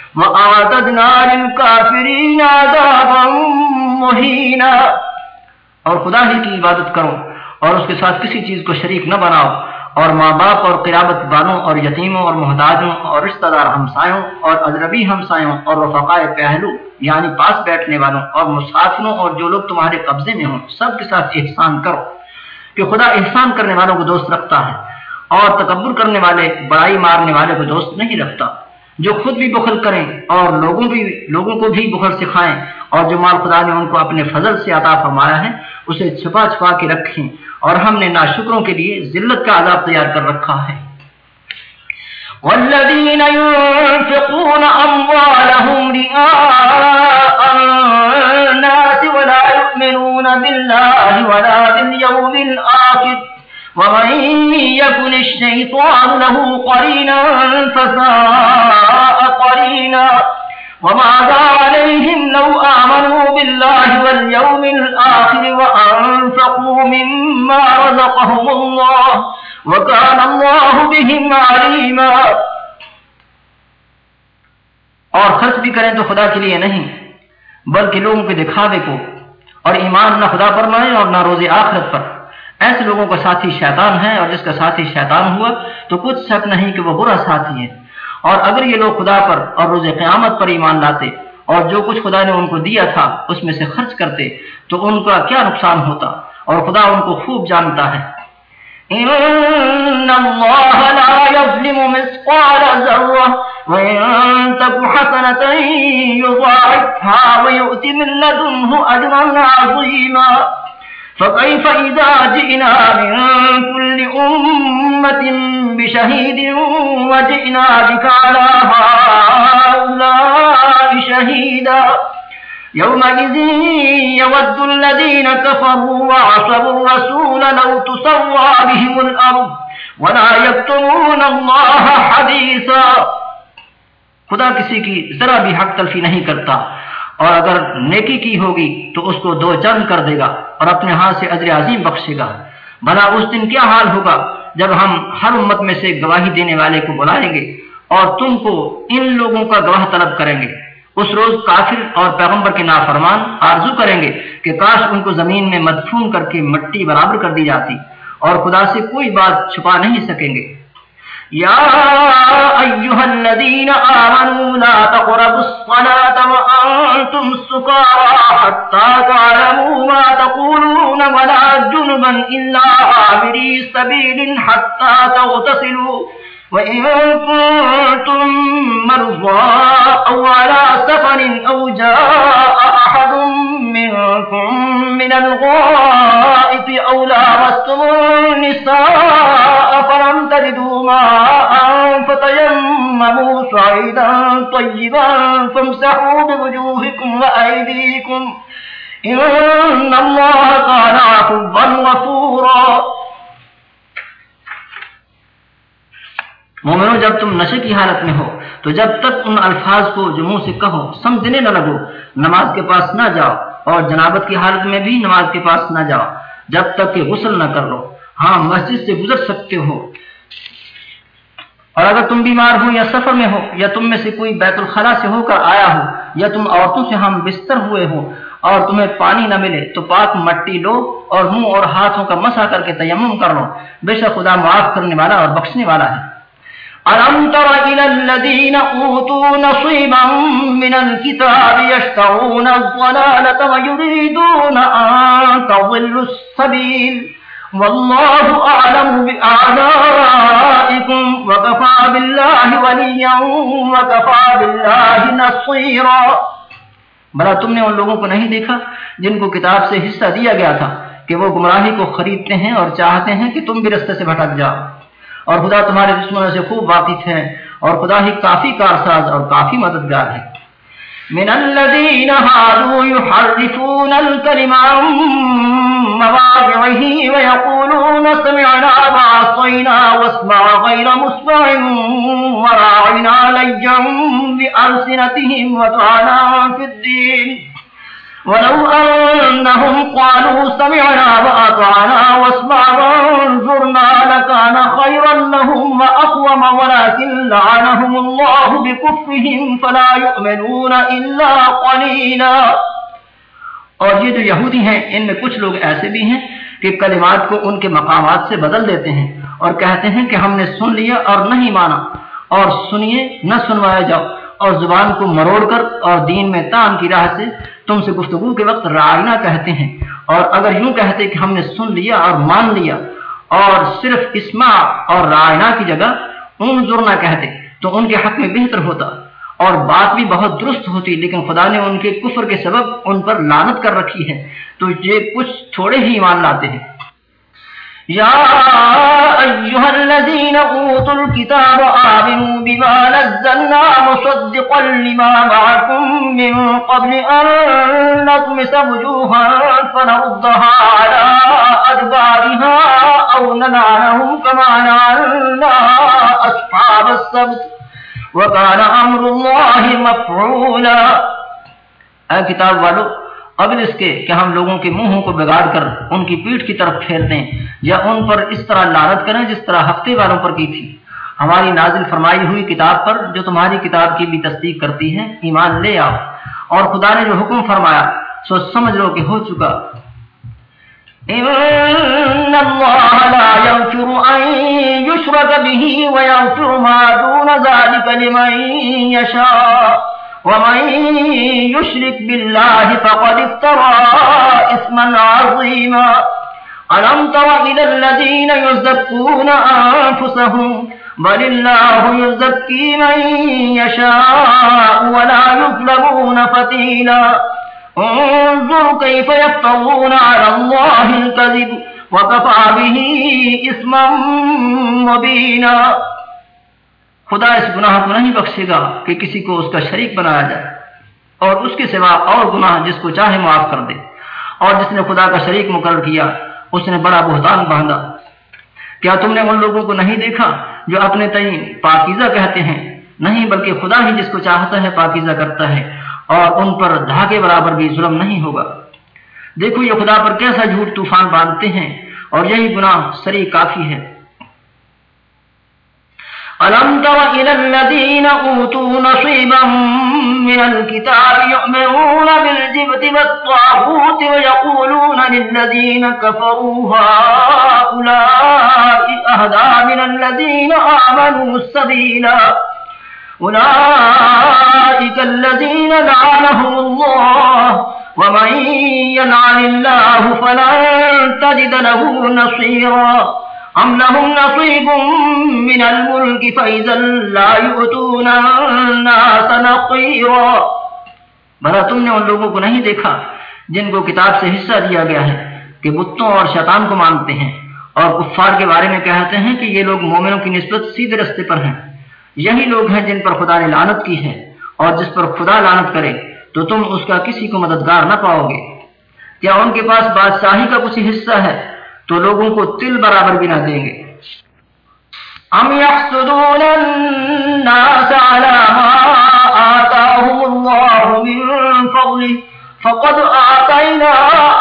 وآتدنا اور خدا ہی کی عبادت کرو اور اس کے ساتھ کسی چیز کو شریک نہ بناؤ اور ماں باپ اور قیابت بانوں اور یتیموں اور محتاجوں اور رشتہ دار ہمسایوں اور اجربی ہمسایوں اور رفقائے پہلو یعنی پاس بیٹھنے والوں اور مسافروں اور جو لوگ تمہارے قبضے میں ہوں، سب کے ساتھ احسان کرو کہ خدا احسان کرنے والوں کو دوست رکھتا ہے اور تکبر کرنے والے، بڑائی مارنے والے کو دوست نہیں رکھتا۔ جو خود بھی بخل کریں اور لوگوں بھی لوگوں کو بھی بخل سکھائیں اور جو مال خدا نے ان کو اپنے فضل سے عطا فرمایا ہے، اسے چھپا چھپا کے رکھیں اور ہم نے ناشکروں کے لیے ذلت کا عذاب تیار کر رکھا ہے۔ والذين ينفقون أموالهم رئاء الناس ولا يؤمنون بالله ولا باليوم الآخر ومن يكن الشيطان له قرينا فساء قرينا وماذا عليهم لو آمنوا بالله واليوم الآخر وأنفقوا مما رزقهم الله وكان الله بهم عليما اور خرچ بھی کریں تو خدا کے لیے نہیں، بلکہ لوگوں کے دکھاوے کو اور ایمان نہ خدا پر مائے اور نہ روز آخرت پر۔ ایسے لوگوں کا ساتھی شیطان ہے اور جس کا ساتھی شیطان ہوا تو کچھ شک نہیں کہ وہ برا ساتھی ہے اور اگر یہ لوگ خدا پر اور روز قیامت پر ایمان لاتے اور جو کچھ خدا نے ان کو دیا تھا اس میں سے خرچ کرتے تو ان کا کیا نقصان ہوتا اور خدا ان کو خوب جانتا ہے۔ ان اللہ لا يظلم مسقال ذرہ وإن تك حسنة يضاعفها ويؤتي من لدنه أجرا عظيما۔ فكيف إذا جئنا من كل أمة بشهيد وجئنا بك على هؤلاء شهيدا يومئذ يود الذين كفروا وعصبوا الرسول لو تسوى بهم الأرض ولا يكتمون الله حديثا خدا کسی کی ذرا بھی حق تلفی نہیں کرتا اور اگر نیکی کی ہوگی تو اس کو دو چند کر دے گا اور اپنے ہاتھ سے ادر عظیم بخشے گا۔ بھلا اس دن کیا حال ہوگا جب ہم ہر امت میں سے گواہی دینے والے کو بلائیں گے اور تم کو ان لوگوں کا گواہ طلب کریں گے۔ اس روز کافر اور پیغمبر کے نافرمان آرزو کریں گے کہ کاش ان کو زمین میں مدفون کر کے مٹی برابر کر دی جاتی اور خدا سے کوئی بات چھپا نہیں سکیں گے۔ يا أيها الذين آمنوا لا تقربوا الصلاة وأنتم سكارى حتى تعلموا ما تقولون ولا جنبا إلا عابري سبيل حتى تغتسلوا وإن كنتم مرضى أو على سفر أو جاء أحد منكم من الغائط أو لامستم النساء ماء فتيمموا صعيدا طيبا فامسحوا بوجوهكم وأيديكم إن الله كان عفوا غفورا مومنو، جب تم نشے کی حالت میں ہو، تو جب تک ان الفاظ کو جو منہ سے کہو، سمجھنے نہ لگو، نماز کے پاس نہ جاؤ اور جنابت کی حالت میں بھی نماز کے پاس نہ جاؤ، جب تک کہ غسل نہ کر لو۔ ہاں مسجد سے گزر سکتے ہو۔ اور اگر تم بیمار ہو یا سفر میں ہو یا تم میں سے کوئی بیت الخلا سے ہو کر آیا ہو یا تم عورتوں سے ہم بستر ہوئے ہو اور تمہیں پانی نہ ملے تو پاک مٹی لو اور منہ اور ہاتھوں کا مسا کر کے تیمم کر لو۔ بے شک خدا معاف کرنے والا اور بخشنے والا ہے۔ ألم تر إلى الذين أوتوا نصيبا من الكتاب يشتعون الضلالة ويريدون أن تضلوا السبيل والله أعلم بأعلائكم وكفى بالله وليا وكفى بالله نصيرا۔ بلا تم نے ان لوگوں کو نہیں دیکھا جن کو کتاب سے حصہ دیا گیا تھا کہ وہ گمراہی کو خریدتے ہیں اور چاہتے ہیں کہ تم بھی رستے سے بھٹک جاؤ۔ اور خدا تمہارے دشمنوں سے خوب واقف ہے اور خدا ہی کافی کارساز اور کافی مددگار ہے من الذين هادوا يحرفون الكلم عن مواضعه ويقولون سمعنا وعصينا واسمع غير مسمع وراعنا ليا بألسنتهم وطعنا في الدين. ولو أنهم قالوا سمعنا وأطعنا واسمع وانظرنا لكان خيرا لهم وأقوم، ولكن لعنهم الله بكفهم فلا يؤمنون إلا قليلا. اور یہ جو یہودی ہیں، ان میں کچھ لوگ ایسے بھی ہیں کہ کلمات کو ان کے مقامات سے بدل دیتے ہیں اور کہتے ہیں کہ ہم نے سن لیا اور نہیں مانا اور سنیے، نہ سنوایا جاؤ اور زبان کو مروڑ کر اور دین میں تان کی راہ سے تم سے گفتگو کے وقت رائنا کہتے ہیں اور اگر یوں کہتے کہ ہم نے سن لیا اور مان لیا اور صرف اسما اور رائنا کی جگہ انظر کہتے تو ان کے حق میں بہتر ہوتا۔ اور بات بھی بہت درست ہوتی، لیکن خدا نے ان کے کفر کے سبب ان پر لانت کر رکھی ہے۔ تو یہ کچھ تھوڑے ہی ایمان لاتے ہیں۔ يا أيها الذين أوتوا الكتاب آمنوا بما نزلنا مصدقا لما معكم من قبل أن نطمس وجوها فنردها على أدبارها أو ننعنهم كما نعنا أصحاب السبت۔ وكان أمر الله مفعولا۔ اے کتاب والو، قبل اس کے کہ ہم لوگوں کے منہوں کو بگاڑ کر ان کی پیٹ کی طرف پھیر دیں یا ان پر اس طرح لانت کریں جس طرح ہفتے والوں پر کی تھی۔ ہماری نازل فرمائی ہوئی کتاب پر جو تمہاری کتاب کی بھی تصدیق کرتی ہے ایمان لے آؤ۔ اور خدا نے جو حکم فرمایا سو سمجھ لو کہ ہو چکا۔ ان اللہ لا يغفر ان يشرك به ويغفر ما دون ذلك لمن يشاء ومن يشرك بالله فقد افترى اسما عظيما ألم تر إلى الذين يزكون أنفسهم بل الله يزكي من يشاء ولا يظلمون فتيلا انظر كيف يفترون على الله الكذب وكفى به اسما مبينا۔ خدا اس گناہ کو نہیں بخشے گا کہ کسی کو اس کا شریک بنایا جائے۔ اور اس کے سوا اور گناہ جس کو چاہے معاف کر دے۔ اور جس نے خدا کا شریک مقرر کیا، اس نے بڑا بہتان باندھا۔ کیا تم نے ان لوگوں کو نہیں دیکھا جو اپنے تئیں پاکیزہ کہتے ہیں؟ نہیں، بلکہ خدا ہی جس کو چاہتا ہے، پاکیزہ کرتا ہے۔ اور ان پر دھاگے برابر بھی ظلم نہیں ہوگا۔ دیکھو یہ خدا پر کیسا جھوٹ طوفان باندھتے ہیں اور یہی گناہ سری کافی ہے۔ ألم تر إلى الذين أوتوا نصيبا من الكتاب يؤمنون بالجبت والطاغوت ويقولون للذين كفروا هؤلاء أهدى من الذين آمنوا السبيلا أولئك الذين لعنهم الله، ومن يلعن الله فلن تجد له نصيرا. ام لهم نصيب من الملك فإذا لا يؤتون الناس نقيرا. بھلا تم نے ان لوگوں کو نہیں دیکھا جن کو کتاب سے حصہ دیا گیا ہے کہ بتوں اور شیطان کو مانتے ہیں اور کفار کے بارے میں کہتے ہیں کہ یہ لوگ مومنوں کی نسبت سیدھے رستے پر ہیں۔ یہی لوگ ہیں جن پر خدا نے لانت کی ہے اور جس پر خدا لانت کرے تو تم اس کا کسی کو مددگار نہ پاؤ گے۔ کیا ان کے پاس بادشاہی کا کچھ حصہ ہے تو لوگوں کو تل برابر بھی نہ دیں گے۔ ام يحسدون الناس على ما آتاهم الله من فضله فقد آتينا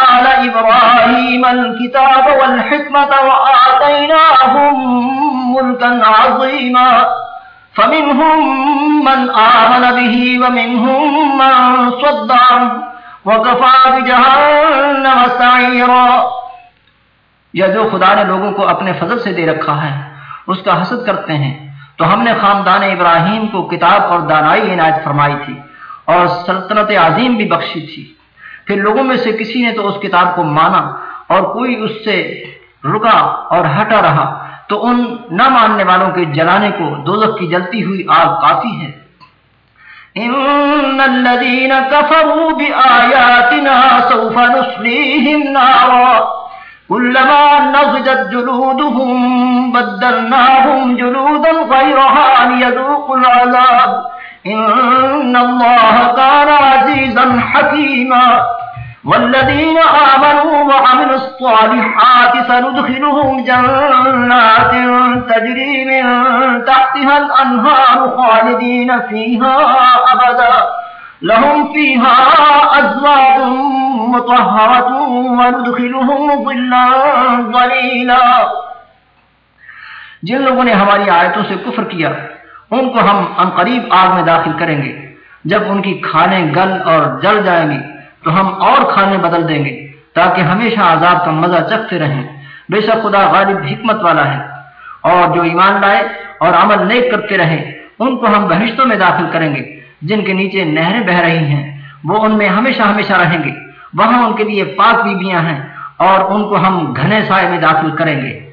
آل إبراهيم الكتاب والحكمة وآتيناهم ملكا عظيما فمنهم من آمن به ومنهم من صد عنه وكفى بجهنم سعيرا۔ یا جو خدا نے لوگوں کو اپنے فضل سے دے رکھا ہے، اس کا حسد کرتے ہیں۔ تو ہم نے خاندان ابراہیم کو کتاب اور دانائی عنایت فرمائی تھی اور سلطنت عظیم بھی بخشی تھی۔ پھر لوگوں میں سے کسی نے تو اس کتاب کو مانا اور کوئی اس سے رکا اور ہٹا رہا۔ تو ان نہ ماننے والوں کے جلانے کو دوزخ کی جلتی ہوئی آگ کافی ہے۔ ان الذين كفروا بآياتنا سوف نصليهم نارا كلما نضجت جلودهم بدلناهم جلودا غيرها ليذوقوا العذاب إن الله كان عزيزا حكيما والذين آمنوا وعملوا الصالحات سندخلهم جنات تجري من تحتها الأنهار خالدين فيها أبدا. لهم فيها أزواج مطهرة وندخلهم ظلا ظليلا. جن لوگوں نے ہماری آیتوں سے کفر کیا، ان کو ہم انقریب آگ میں داخل کریں گے، جب ان کی کھانے گل اور جل جائیں گی تو ہم اور کھانے بدل دیں گے تاکہ ہمیشہ عذاب کا مزہ چکھتے رہیں۔ بے شک خدا غالب حکمت والا ہے۔ اور جو ایمان لائے اور عمل نیک کرتے رہے، ان کو ہم بہشتوں میں داخل کریں گے۔ جن کے نیچے نہریں بہ رہی ہیں، وہ ان میں ہمیشہ ہمیشہ رہیں گے۔ وہاں ان کے لیے پاک بیبیاں ہیں اور ان کو ہم گھنے سائے میں داخل کریں گے۔